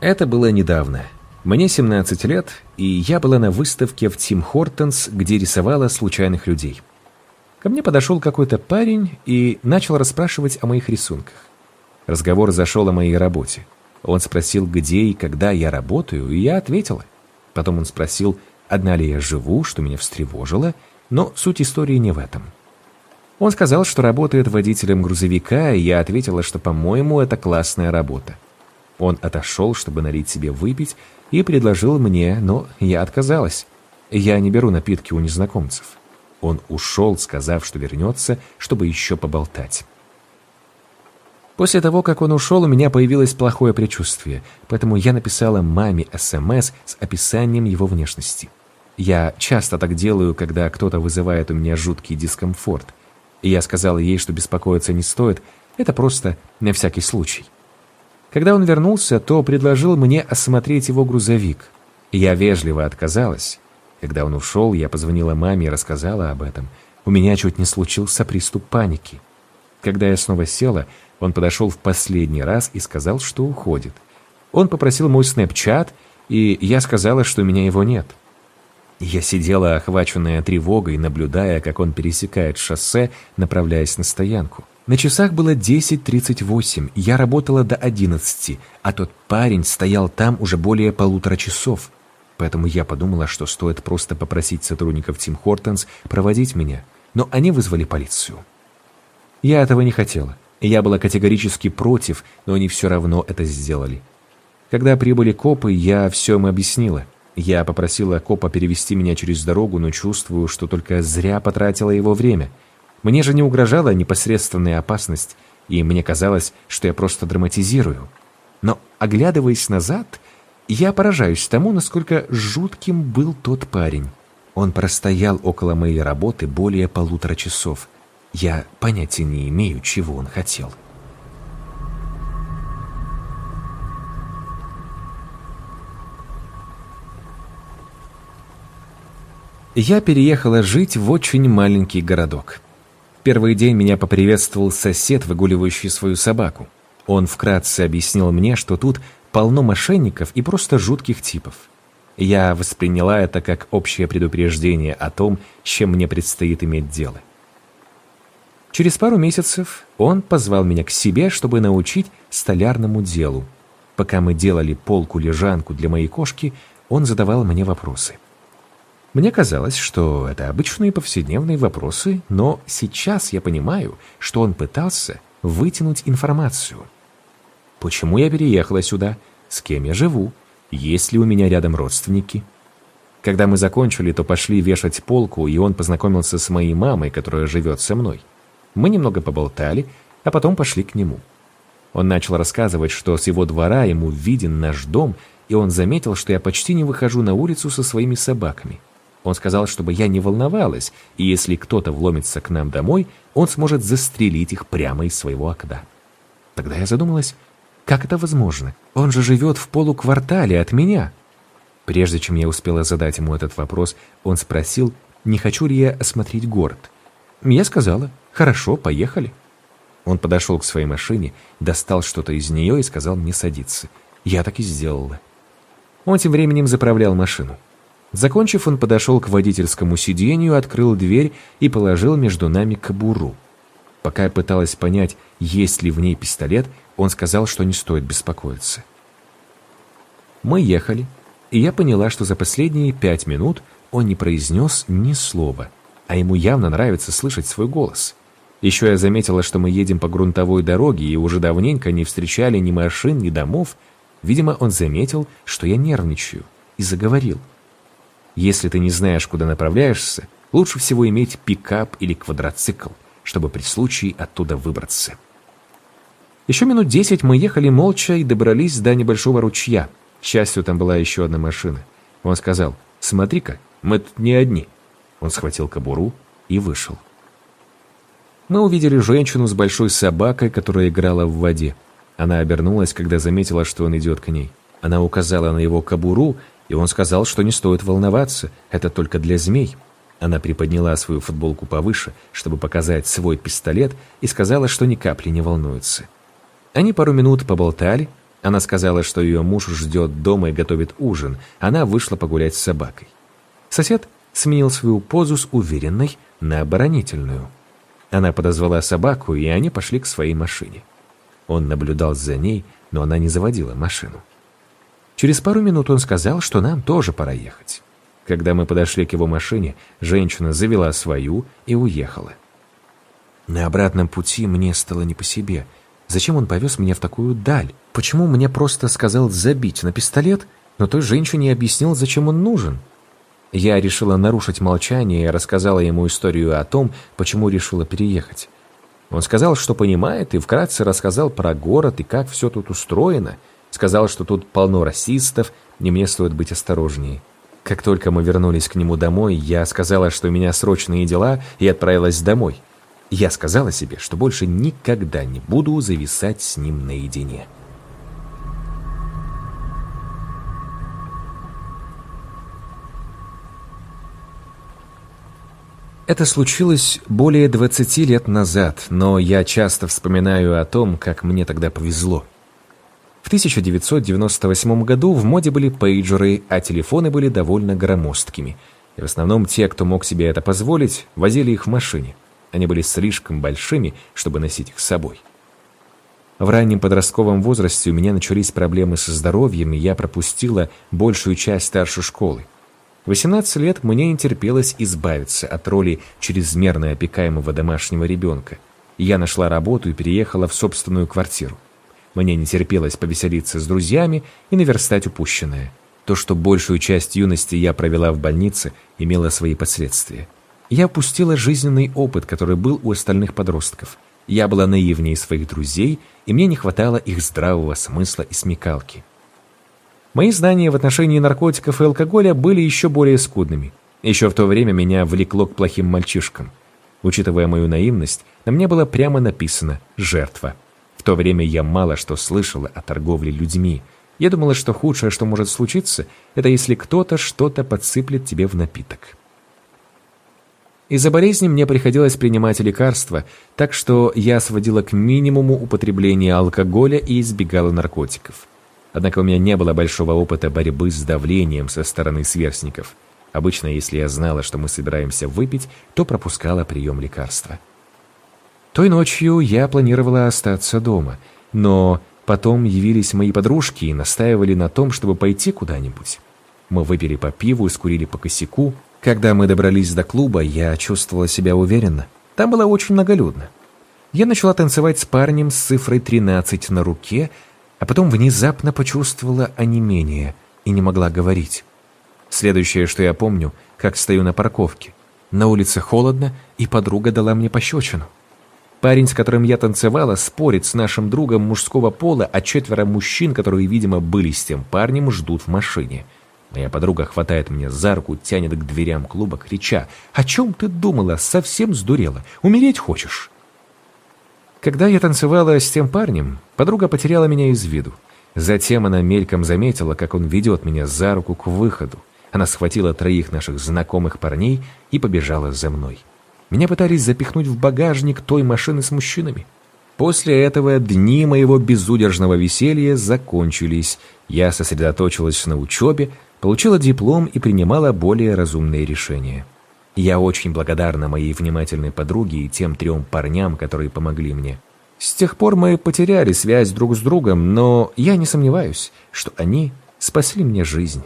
Это было недавно. Мне 17 лет, и я была на выставке в Тим Хортенс, где рисовала случайных людей. Ко мне подошел какой-то парень и начал расспрашивать о моих рисунках. Разговор зашел о моей работе. Он спросил, где и когда я работаю, и я ответила. Потом он спросил, одна ли я живу, что меня встревожило, но суть истории не в этом. Он сказал, что работает водителем грузовика, и я ответила, что, по-моему, это классная работа. Он отошел, чтобы налить себе выпить, и предложил мне, но я отказалась. Я не беру напитки у незнакомцев. Он ушел, сказав, что вернется, чтобы еще поболтать. После того, как он ушел, у меня появилось плохое предчувствие, поэтому я написала маме СМС с описанием его внешности. Я часто так делаю, когда кто-то вызывает у меня жуткий дискомфорт. И я сказала ей, что беспокоиться не стоит, это просто на всякий случай. Когда он вернулся, то предложил мне осмотреть его грузовик. Я вежливо отказалась. Когда он ушел, я позвонила маме и рассказала об этом. У меня чуть не случился приступ паники. Когда я снова села, он подошел в последний раз и сказал, что уходит. Он попросил мой снэпчат, и я сказала, что меня его нет. Я сидела, охваченная тревогой, наблюдая, как он пересекает шоссе, направляясь на стоянку. На часах было 10.38, я работала до 11, а тот парень стоял там уже более полутора часов. Поэтому я подумала, что стоит просто попросить сотрудников Тим Хортенс проводить меня, но они вызвали полицию. Я этого не хотела. Я была категорически против, но они все равно это сделали. Когда прибыли копы, я все им объяснила. Я попросила копа перевести меня через дорогу, но чувствую, что только зря потратила его время. Мне же не угрожала непосредственная опасность, и мне казалось, что я просто драматизирую. Но, оглядываясь назад, я поражаюсь тому, насколько жутким был тот парень. Он простоял около моей работы более полутора часов – я понятия не имею, чего он хотел. Я переехала жить в очень маленький городок. Первый день меня поприветствовал сосед, выгуливающий свою собаку. Он вкратце объяснил мне, что тут полно мошенников и просто жутких типов. Я восприняла это как общее предупреждение о том, с чем мне предстоит иметь дело. Через пару месяцев он позвал меня к себе, чтобы научить столярному делу. Пока мы делали полку-лежанку для моей кошки, он задавал мне вопросы. Мне казалось, что это обычные повседневные вопросы, но сейчас я понимаю, что он пытался вытянуть информацию. Почему я переехала сюда? С кем я живу? Есть ли у меня рядом родственники? Когда мы закончили, то пошли вешать полку, и он познакомился с моей мамой, которая живет со мной. Мы немного поболтали, а потом пошли к нему. Он начал рассказывать, что с его двора ему виден наш дом, и он заметил, что я почти не выхожу на улицу со своими собаками. Он сказал, чтобы я не волновалась, и если кто-то вломится к нам домой, он сможет застрелить их прямо из своего окна. Тогда я задумалась, как это возможно? Он же живет в полуквартале от меня. Прежде чем я успела задать ему этот вопрос, он спросил, не хочу ли я осмотреть город. Я сказала, «Хорошо, поехали». Он подошел к своей машине, достал что-то из нее и сказал мне садиться. Я так и сделала. Он тем временем заправлял машину. Закончив, он подошел к водительскому сиденью, открыл дверь и положил между нами кобуру. Пока я пыталась понять, есть ли в ней пистолет, он сказал, что не стоит беспокоиться. Мы ехали, и я поняла, что за последние пять минут он не произнес ни слова, а ему явно нравится слышать свой голос. Еще я заметила, что мы едем по грунтовой дороге и уже давненько не встречали ни машин, ни домов. Видимо, он заметил, что я нервничаю, и заговорил. Если ты не знаешь, куда направляешься, лучше всего иметь пикап или квадроцикл, чтобы при случае оттуда выбраться. Еще минут десять мы ехали молча и добрались до небольшого ручья. К счастью, там была еще одна машина. Он сказал, «Смотри-ка, мы тут не одни». Он схватил кобуру и вышел мы увидели женщину с большой собакой, которая играла в воде. Она обернулась, когда заметила, что он идет к ней. Она указала на его кобуру, и он сказал, что не стоит волноваться, это только для змей. Она приподняла свою футболку повыше, чтобы показать свой пистолет, и сказала, что ни капли не волнуется. Они пару минут поболтали. Она сказала, что ее муж ждет дома и готовит ужин. Она вышла погулять с собакой. Сосед сменил свою позу с уверенной на оборонительную. Она подозвала собаку, и они пошли к своей машине. Он наблюдал за ней, но она не заводила машину. Через пару минут он сказал, что нам тоже пора ехать. Когда мы подошли к его машине, женщина завела свою и уехала. На обратном пути мне стало не по себе. Зачем он повез меня в такую даль? Почему мне просто сказал забить на пистолет, но той женщине объяснил, зачем он нужен? Я решила нарушить молчание и рассказала ему историю о том, почему решила переехать. Он сказал, что понимает, и вкратце рассказал про город и как все тут устроено. Сказал, что тут полно расистов, и мне стоит быть осторожнее. Как только мы вернулись к нему домой, я сказала, что у меня срочные дела, и отправилась домой. Я сказала себе, что больше никогда не буду зависать с ним наедине. Это случилось более 20 лет назад, но я часто вспоминаю о том, как мне тогда повезло. В 1998 году в моде были пейджеры, а телефоны были довольно громоздкими. И в основном те, кто мог себе это позволить, возили их в машине. Они были слишком большими, чтобы носить их с собой. В раннем подростковом возрасте у меня начались проблемы со здоровьем, и я пропустила большую часть старшей школы. 18 лет мне не терпелось избавиться от роли чрезмерно опекаемого домашнего ребенка. Я нашла работу и переехала в собственную квартиру. Мне не терпелось повеселиться с друзьями и наверстать упущенное. То, что большую часть юности я провела в больнице, имело свои последствия. Я упустила жизненный опыт, который был у остальных подростков. Я была наивнее своих друзей, и мне не хватало их здравого смысла и смекалки. Мои знания в отношении наркотиков и алкоголя были еще более скудными. Еще в то время меня влекло к плохим мальчишкам. Учитывая мою наивность, на мне было прямо написано «жертва». В то время я мало что слышала о торговле людьми. Я думала, что худшее, что может случиться, это если кто-то что-то подсыплет тебе в напиток. Из-за болезни мне приходилось принимать лекарства, так что я сводила к минимуму употребление алкоголя и избегала наркотиков. Однако у меня не было большого опыта борьбы с давлением со стороны сверстников. Обычно, если я знала, что мы собираемся выпить, то пропускала прием лекарства. Той ночью я планировала остаться дома, но потом явились мои подружки и настаивали на том, чтобы пойти куда-нибудь. Мы выпили по пиву и скурили по косяку. Когда мы добрались до клуба, я чувствовала себя уверенно. Там было очень многолюдно. Я начала танцевать с парнем с цифрой 13 на руке, а потом внезапно почувствовала онемение и не могла говорить. Следующее, что я помню, как стою на парковке. На улице холодно, и подруга дала мне пощечину. Парень, с которым я танцевала, спорит с нашим другом мужского пола, а четверо мужчин, которые, видимо, были с тем парнем, ждут в машине. Моя подруга хватает меня за руку, тянет к дверям клуба, крича «О чем ты думала? Совсем сдурела? Умереть хочешь?» Когда я танцевала с тем парнем, подруга потеряла меня из виду. Затем она мельком заметила, как он ведет меня за руку к выходу. Она схватила троих наших знакомых парней и побежала за мной. Меня пытались запихнуть в багажник той машины с мужчинами. После этого дни моего безудержного веселья закончились. Я сосредоточилась на учебе, получила диплом и принимала более разумные решения. Я очень благодарна моей внимательной подруге и тем трем парням, которые помогли мне. С тех пор мы потеряли связь друг с другом, но я не сомневаюсь, что они спасли мне жизнь.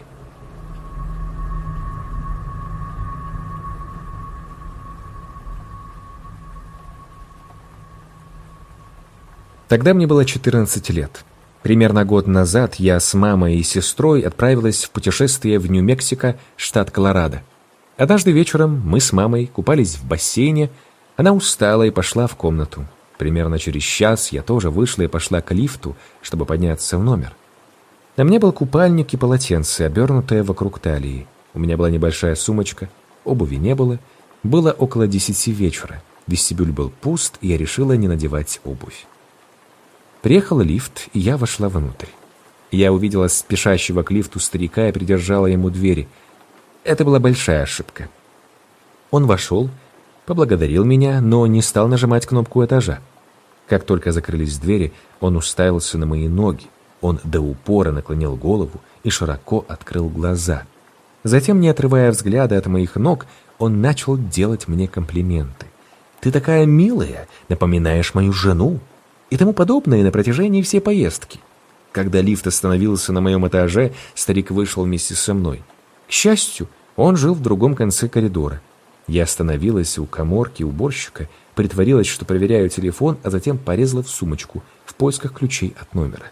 Тогда мне было 14 лет. Примерно год назад я с мамой и сестрой отправилась в путешествие в Нью-Мексико, штат Колорадо. Однажды вечером мы с мамой купались в бассейне, она устала и пошла в комнату. Примерно через час я тоже вышла и пошла к лифту, чтобы подняться в номер. На мне был купальник и полотенце, обернутое вокруг талии. У меня была небольшая сумочка, обуви не было. Было около десяти вечера. Вестибюль был пуст, и я решила не надевать обувь. Приехал лифт, и я вошла внутрь. Я увидела спешащего к лифту старика и придержала ему двери – это была большая ошибка. Он вошел, поблагодарил меня, но не стал нажимать кнопку этажа. Как только закрылись двери, он уставился на мои ноги. Он до упора наклонил голову и широко открыл глаза. Затем, не отрывая взгляда от моих ног, он начал делать мне комплименты. «Ты такая милая, напоминаешь мою жену!» и тому подобное на протяжении всей поездки. Когда лифт остановился на моем этаже, старик вышел вместе со мной – к счастью, он жил в другом конце коридора. Я остановилась у коморки уборщика, притворилась, что проверяю телефон, а затем порезала в сумочку в поисках ключей от номера.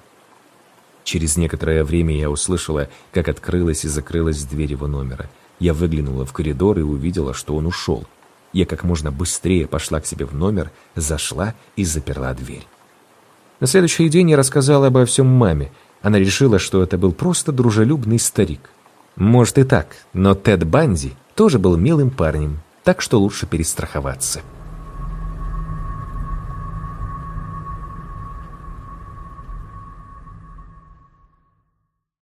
Через некоторое время я услышала, как открылась и закрылась дверь его номера. Я выглянула в коридор и увидела, что он ушел. Я как можно быстрее пошла к себе в номер, зашла и заперла дверь. На следующий день я рассказала обо всем маме. Она решила, что это был просто дружелюбный старик. Может и так, но Тед Банди тоже был милым парнем, так что лучше перестраховаться.